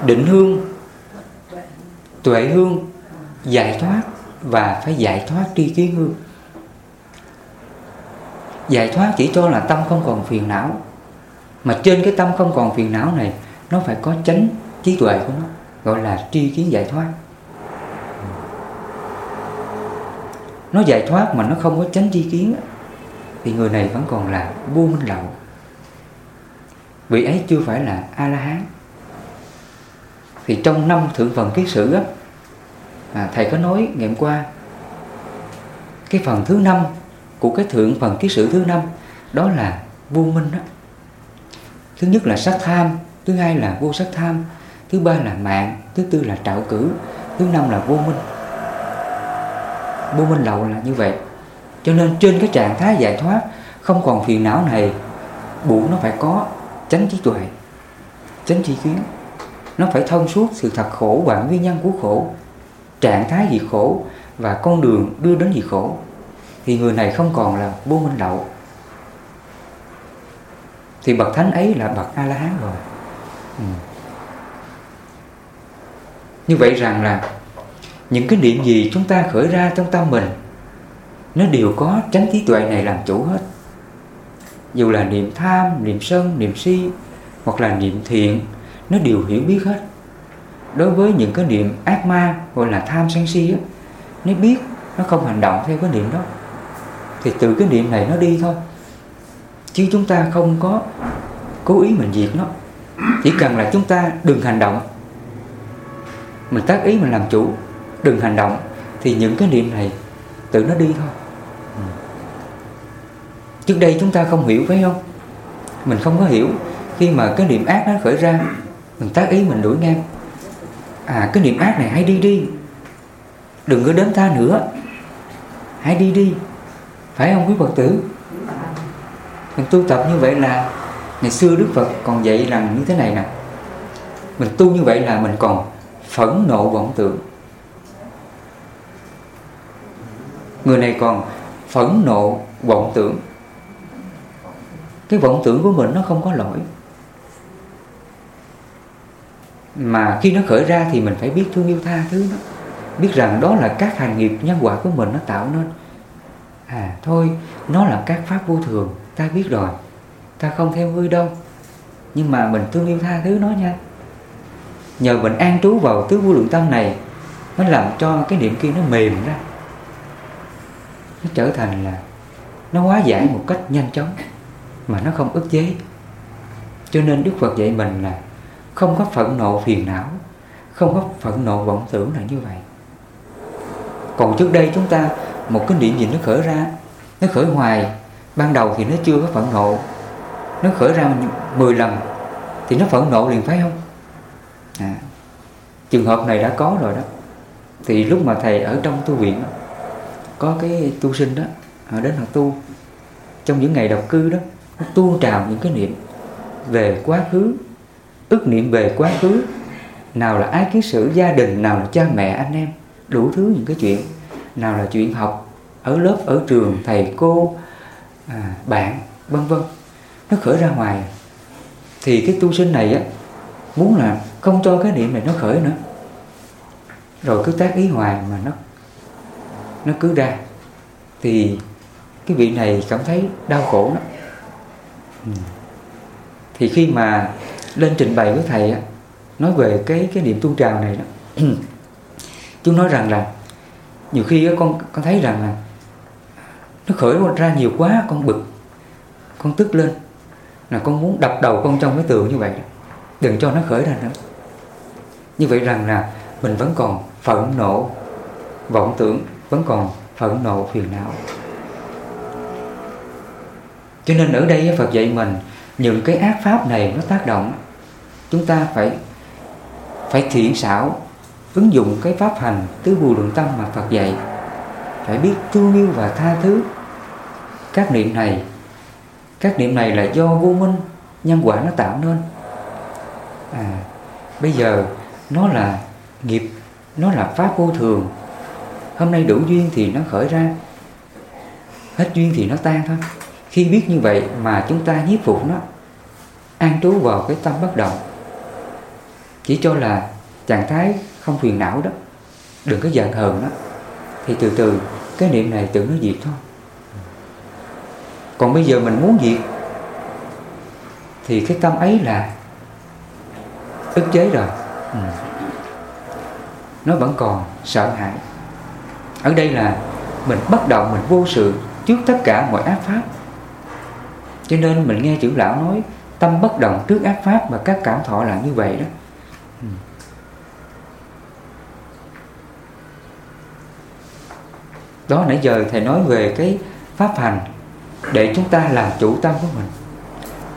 Định hương, Tuệ hương, Giải thoát Và phải giải thoát tri kiến hương. Giải thoát chỉ cho là tâm không còn phiền não. Mà trên cái tâm không còn phiền não này, nó phải có chánh trí tuệ của nó, gọi là tri kiến giải thoát. Nó giải thoát mà nó không có chánh tri kiến thì người này vẫn còn là vô minh lậu vị ấy chưa phải là a la hán thì trong năm thượng phần kiết sử á, à, thầy có nói ngày hôm qua cái phần thứ năm của cái thượng phần kiết sử thứ năm đó là vô minh đó thứ nhất là sát tham thứ hai là vô sát tham thứ ba là mạng thứ tư là trạo cử thứ năm là vô minh. Vô minh lậu là như vậy. Cho nên trên cái trạng thái giải thoát không còn phiền não này buộc nó phải có chánh trí tuệ, chánh tri kiến. Nó phải thông suốt sự thật khổ và nguyên nhân của khổ, trạng thái gì khổ và con đường đưa đến gì khổ. Thì người này không còn là vô minh đậu. Thì bậc thánh ấy là bậc a la hán rồi. Ừ. như vậy rằng là những cái niệm gì chúng ta khởi ra trong tâm mình, nó đều có tránh trí tuệ này làm chủ hết dù là niệm tham niệm sân niệm si, hoặc là niệm thiện, nó đều hiểu biết hết. Đối với những cái niệm ác ma gọi là tham sân si á, nó biết nó không hành động theo cái niệm đó. Thì từ cái niệm này nó đi thôi. Chứ chúng ta không có cố ý mình diệt nó. Chỉ cần là chúng ta đừng hành động. Mình tác ý mình làm chủ, đừng hành động, thì những cái niệm này tự nó đi thôi trước đây chúng ta không hiểu, phải không? Mình không có hiểu. Khi mà cái niệm ác nó khởi ra, mình tác ý mình đuổi ngang. À cái niệm ác này hãy đi đi. Đừng có đến ta nữa. Hãy đi đi. Phải không, quý phật tử? Mình tu tập như vậy là ngày xưa đức phật còn dạy rằng như thế này nè. Mình tu như vậy là mình còn phẫn nộ vọng tưởng. Người này còn phẫn nộ vọng tưởng cái vọng tưởng của mình nó không có lỗi. Mà khi nó khởi ra thì mình phải biết thương yêu tha thứ nó biết rằng đó là các hành nghiệp nhân quả của mình nó tạo nên. À thôi, nó là các pháp vô thường, ta biết rồi. Ta không theo ngươi đâu. Nhưng mà mình thương yêu tha thứ nó nha. Nhờ mình an trú vào tứ vô lượng tâm này, nó làm cho cái niệm kia nó mềm ra. Nó trở thành là nó hóa giải một cách nhanh chóng mà nó không ức chế. Cho nên đức phật dạy mình là không có phẫn nộ phiền não không có phẫn nộ vọng tưởng là như vậy. Còn trước đây chúng ta một cái niệm gì nó khởi ra nó khởi hoài ban đầu thì nó chưa có phẫn nộ nó khởi ra 10 lần thì nó phẫn nộ liền phải không? À, trường hợp này đã có rồi đó. Thì lúc mà thầy ở trong tu viện đó, có cái tu sinh đó họ đến học tu. Trong những ngày độc cư đó tuôn trào những cái niệm về quá khứ ức niệm về quá khứ. Nào là ái kiến sử gia đình nào là cha mẹ anh em đủ thứ những cái chuyện. Nào là chuyện học ở lớp ở trường thầy cô à, bạn vân vân. Nó khởi ra ngoài. Thì cái tu sinh này á muốn là không cho cái niệm này nó khởi nữa. Rồi cứ tác ý hoài mà nó nó cứ ra. Thì cái vị này cảm thấy đau khổ lắm thì khi mà lên trình bày với thầy á nói về cái cái niệm tu trào này đó chú nói rằng là nhiều khi á, con con thấy rằng là nó khởi ra nhiều quá con bực con tức lên là con muốn đập đầu con trong cái tường như vậy. Đừng cho nó khởi ra nữa. Như vậy rằng là mình vẫn còn phẫn nộ vọng tưởng vẫn còn phẫn nộ phiền não cho nên ở đây Phật dạy mình những cái ác pháp này nó tác động. Chúng ta phải phải thiện xảo ứng dụng cái pháp hành tứ vô lượng tâm mà Phật dạy. Phải biết thương yêu và tha thứ. Các niệm này các niệm này là do vô minh nhân quả nó tạo nên. À, bây giờ nó là nghiệp nó là pháp vô thường. Hôm nay đủ duyên thì nó khởi ra hết duyên thì nó tan thôi khi biết như vậy mà chúng ta nhiếp phục nó, an trú vào cái tâm bất động. Chỉ cho là trạng thái không phiền não đó, đừng có giận hờn đó thì từ từ cái niệm này tự nó diệt thôi. Còn bây giờ mình muốn diệt, thì cái tâm ấy là ức chế rồi. Ừ. nó vẫn còn sợ hãi. Ở đây là mình bất động, mình vô sự trước tất cả mọi ác pháp cho nên mình nghe trưởng lão nói, tâm bất động trước ác pháp và các cảm thọ là như vậy đó. Đó, nãy giờ thầy nói về cái pháp hành để chúng ta làm chủ tâm của mình.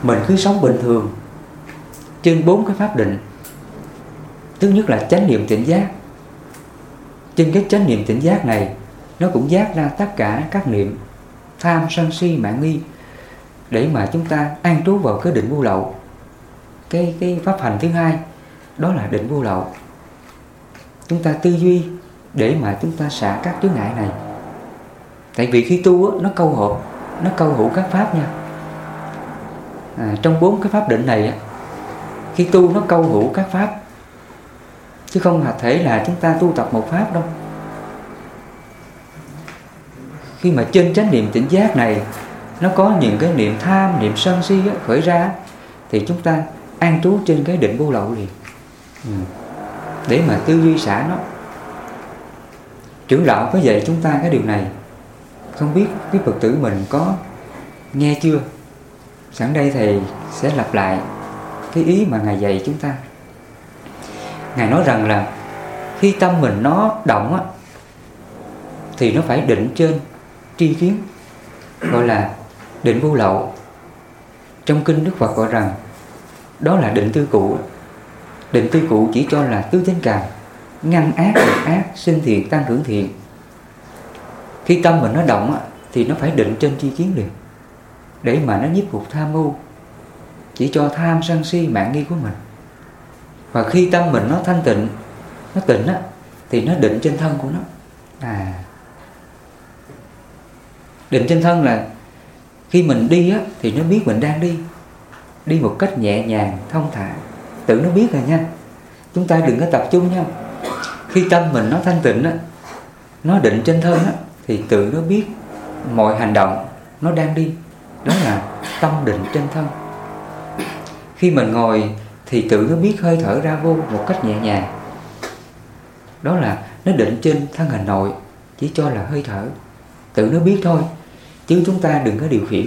Mình cứ sống bình thường trên bốn cái pháp định. Thứ nhất là chánh niệm tỉnh giác. Trên cái chánh niệm tỉnh giác này, nó cũng giác ra tất cả các niệm tham sân si mạng nghi để mà chúng ta an trú vào cái định vô lậu. Cái cái pháp hành thứ hai đó là định vô lậu. Chúng ta tư duy để mà chúng ta xả các chướng ngại này. Tại vì khi tu nó câu hợp nó câu hữu các pháp nha. À, trong bốn cái pháp định này khi tu nó câu hữu các pháp. Chứ không thể là chúng ta tu tập một pháp đâu. Khi mà trên chánh niệm tỉnh giác này nó có những cái niệm tham niệm sân si khởi ra thì chúng ta an trú trên cái định vô lậu liền. Ừ. để mà tư duy xả nó. Trưởng lão có dạy chúng ta cái điều này. Không biết cái phật tử mình có nghe chưa? Sẵn đây thầy sẽ lặp lại cái ý mà ngài dạy chúng ta. Ngài nói rằng là khi tâm mình nó động á, thì nó phải định trên tri kiến, gọi là định vô lậu. Trong kinh đức phật gọi rằng, đó là định tư cụ định tư cụ chỉ cho là tứ tính càng ngăn ác được ác, sinh thiện tăng trưởng thiện. Khi tâm mình nó động thì nó phải định trên chi kiến liền, để mà nó nhiếp phục tham mưu, chỉ cho tham sân si mạng nghi của mình. Và khi tâm mình nó thanh tịnh, nó tịnh á, thì nó định trên thân của nó. À. Định trên thân là khi mình đi á, thì nó biết mình đang đi. Đi một cách nhẹ nhàng, thông thả. Tự nó biết rồi nha. Chúng ta đừng có tập trung nha. Khi tâm mình nó thanh tịnh á, nó định trên thân á, thì tự nó biết mọi hành động nó đang đi. Đó là tâm định trên thân. Khi mình ngồi thì tự nó biết hơi thở ra vô một cách nhẹ nhàng. Đó là nó định trên thân hình nội, chỉ cho là hơi thở. Tự nó biết thôi chứ chúng ta đừng có điều khiển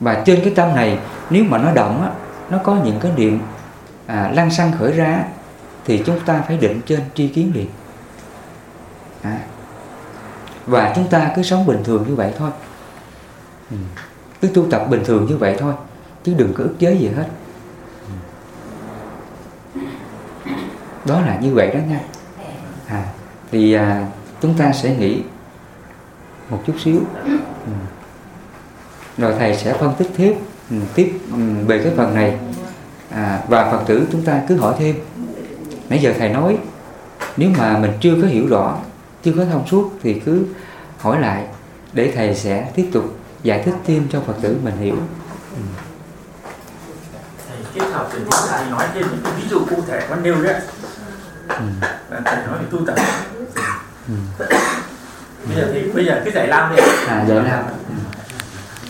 và trên cái tâm này nếu mà nó động á, nó có những cái niệm à, lăng xăng khởi ra thì chúng ta phải định trên tri kiến liền à. và chúng ta cứ sống bình thường như vậy thôi ừ. cứ tu tập bình thường như vậy thôi chứ đừng có ức chế gì hết đó là như vậy đó nha à, thì à, chúng ta sẽ nghĩ một chút xíu ừ. rồi thầy sẽ phân tích tiếp ừ, tiếp ừ, về cái phần này à, và phật tử chúng ta cứ hỏi thêm nãy giờ thầy nói nếu mà mình chưa có hiểu rõ chưa có thông suốt thì cứ hỏi lại để thầy sẽ tiếp tục giải thích thêm cho phật tử mình hiểu ừ. thầy kết hợp để thầy nói thêm những cái ví dụ cụ thể con nêu đấy ừ. thầy nói về tu tập ừ bây giờ thì bây giờ cứ giải lao đi à giải lao.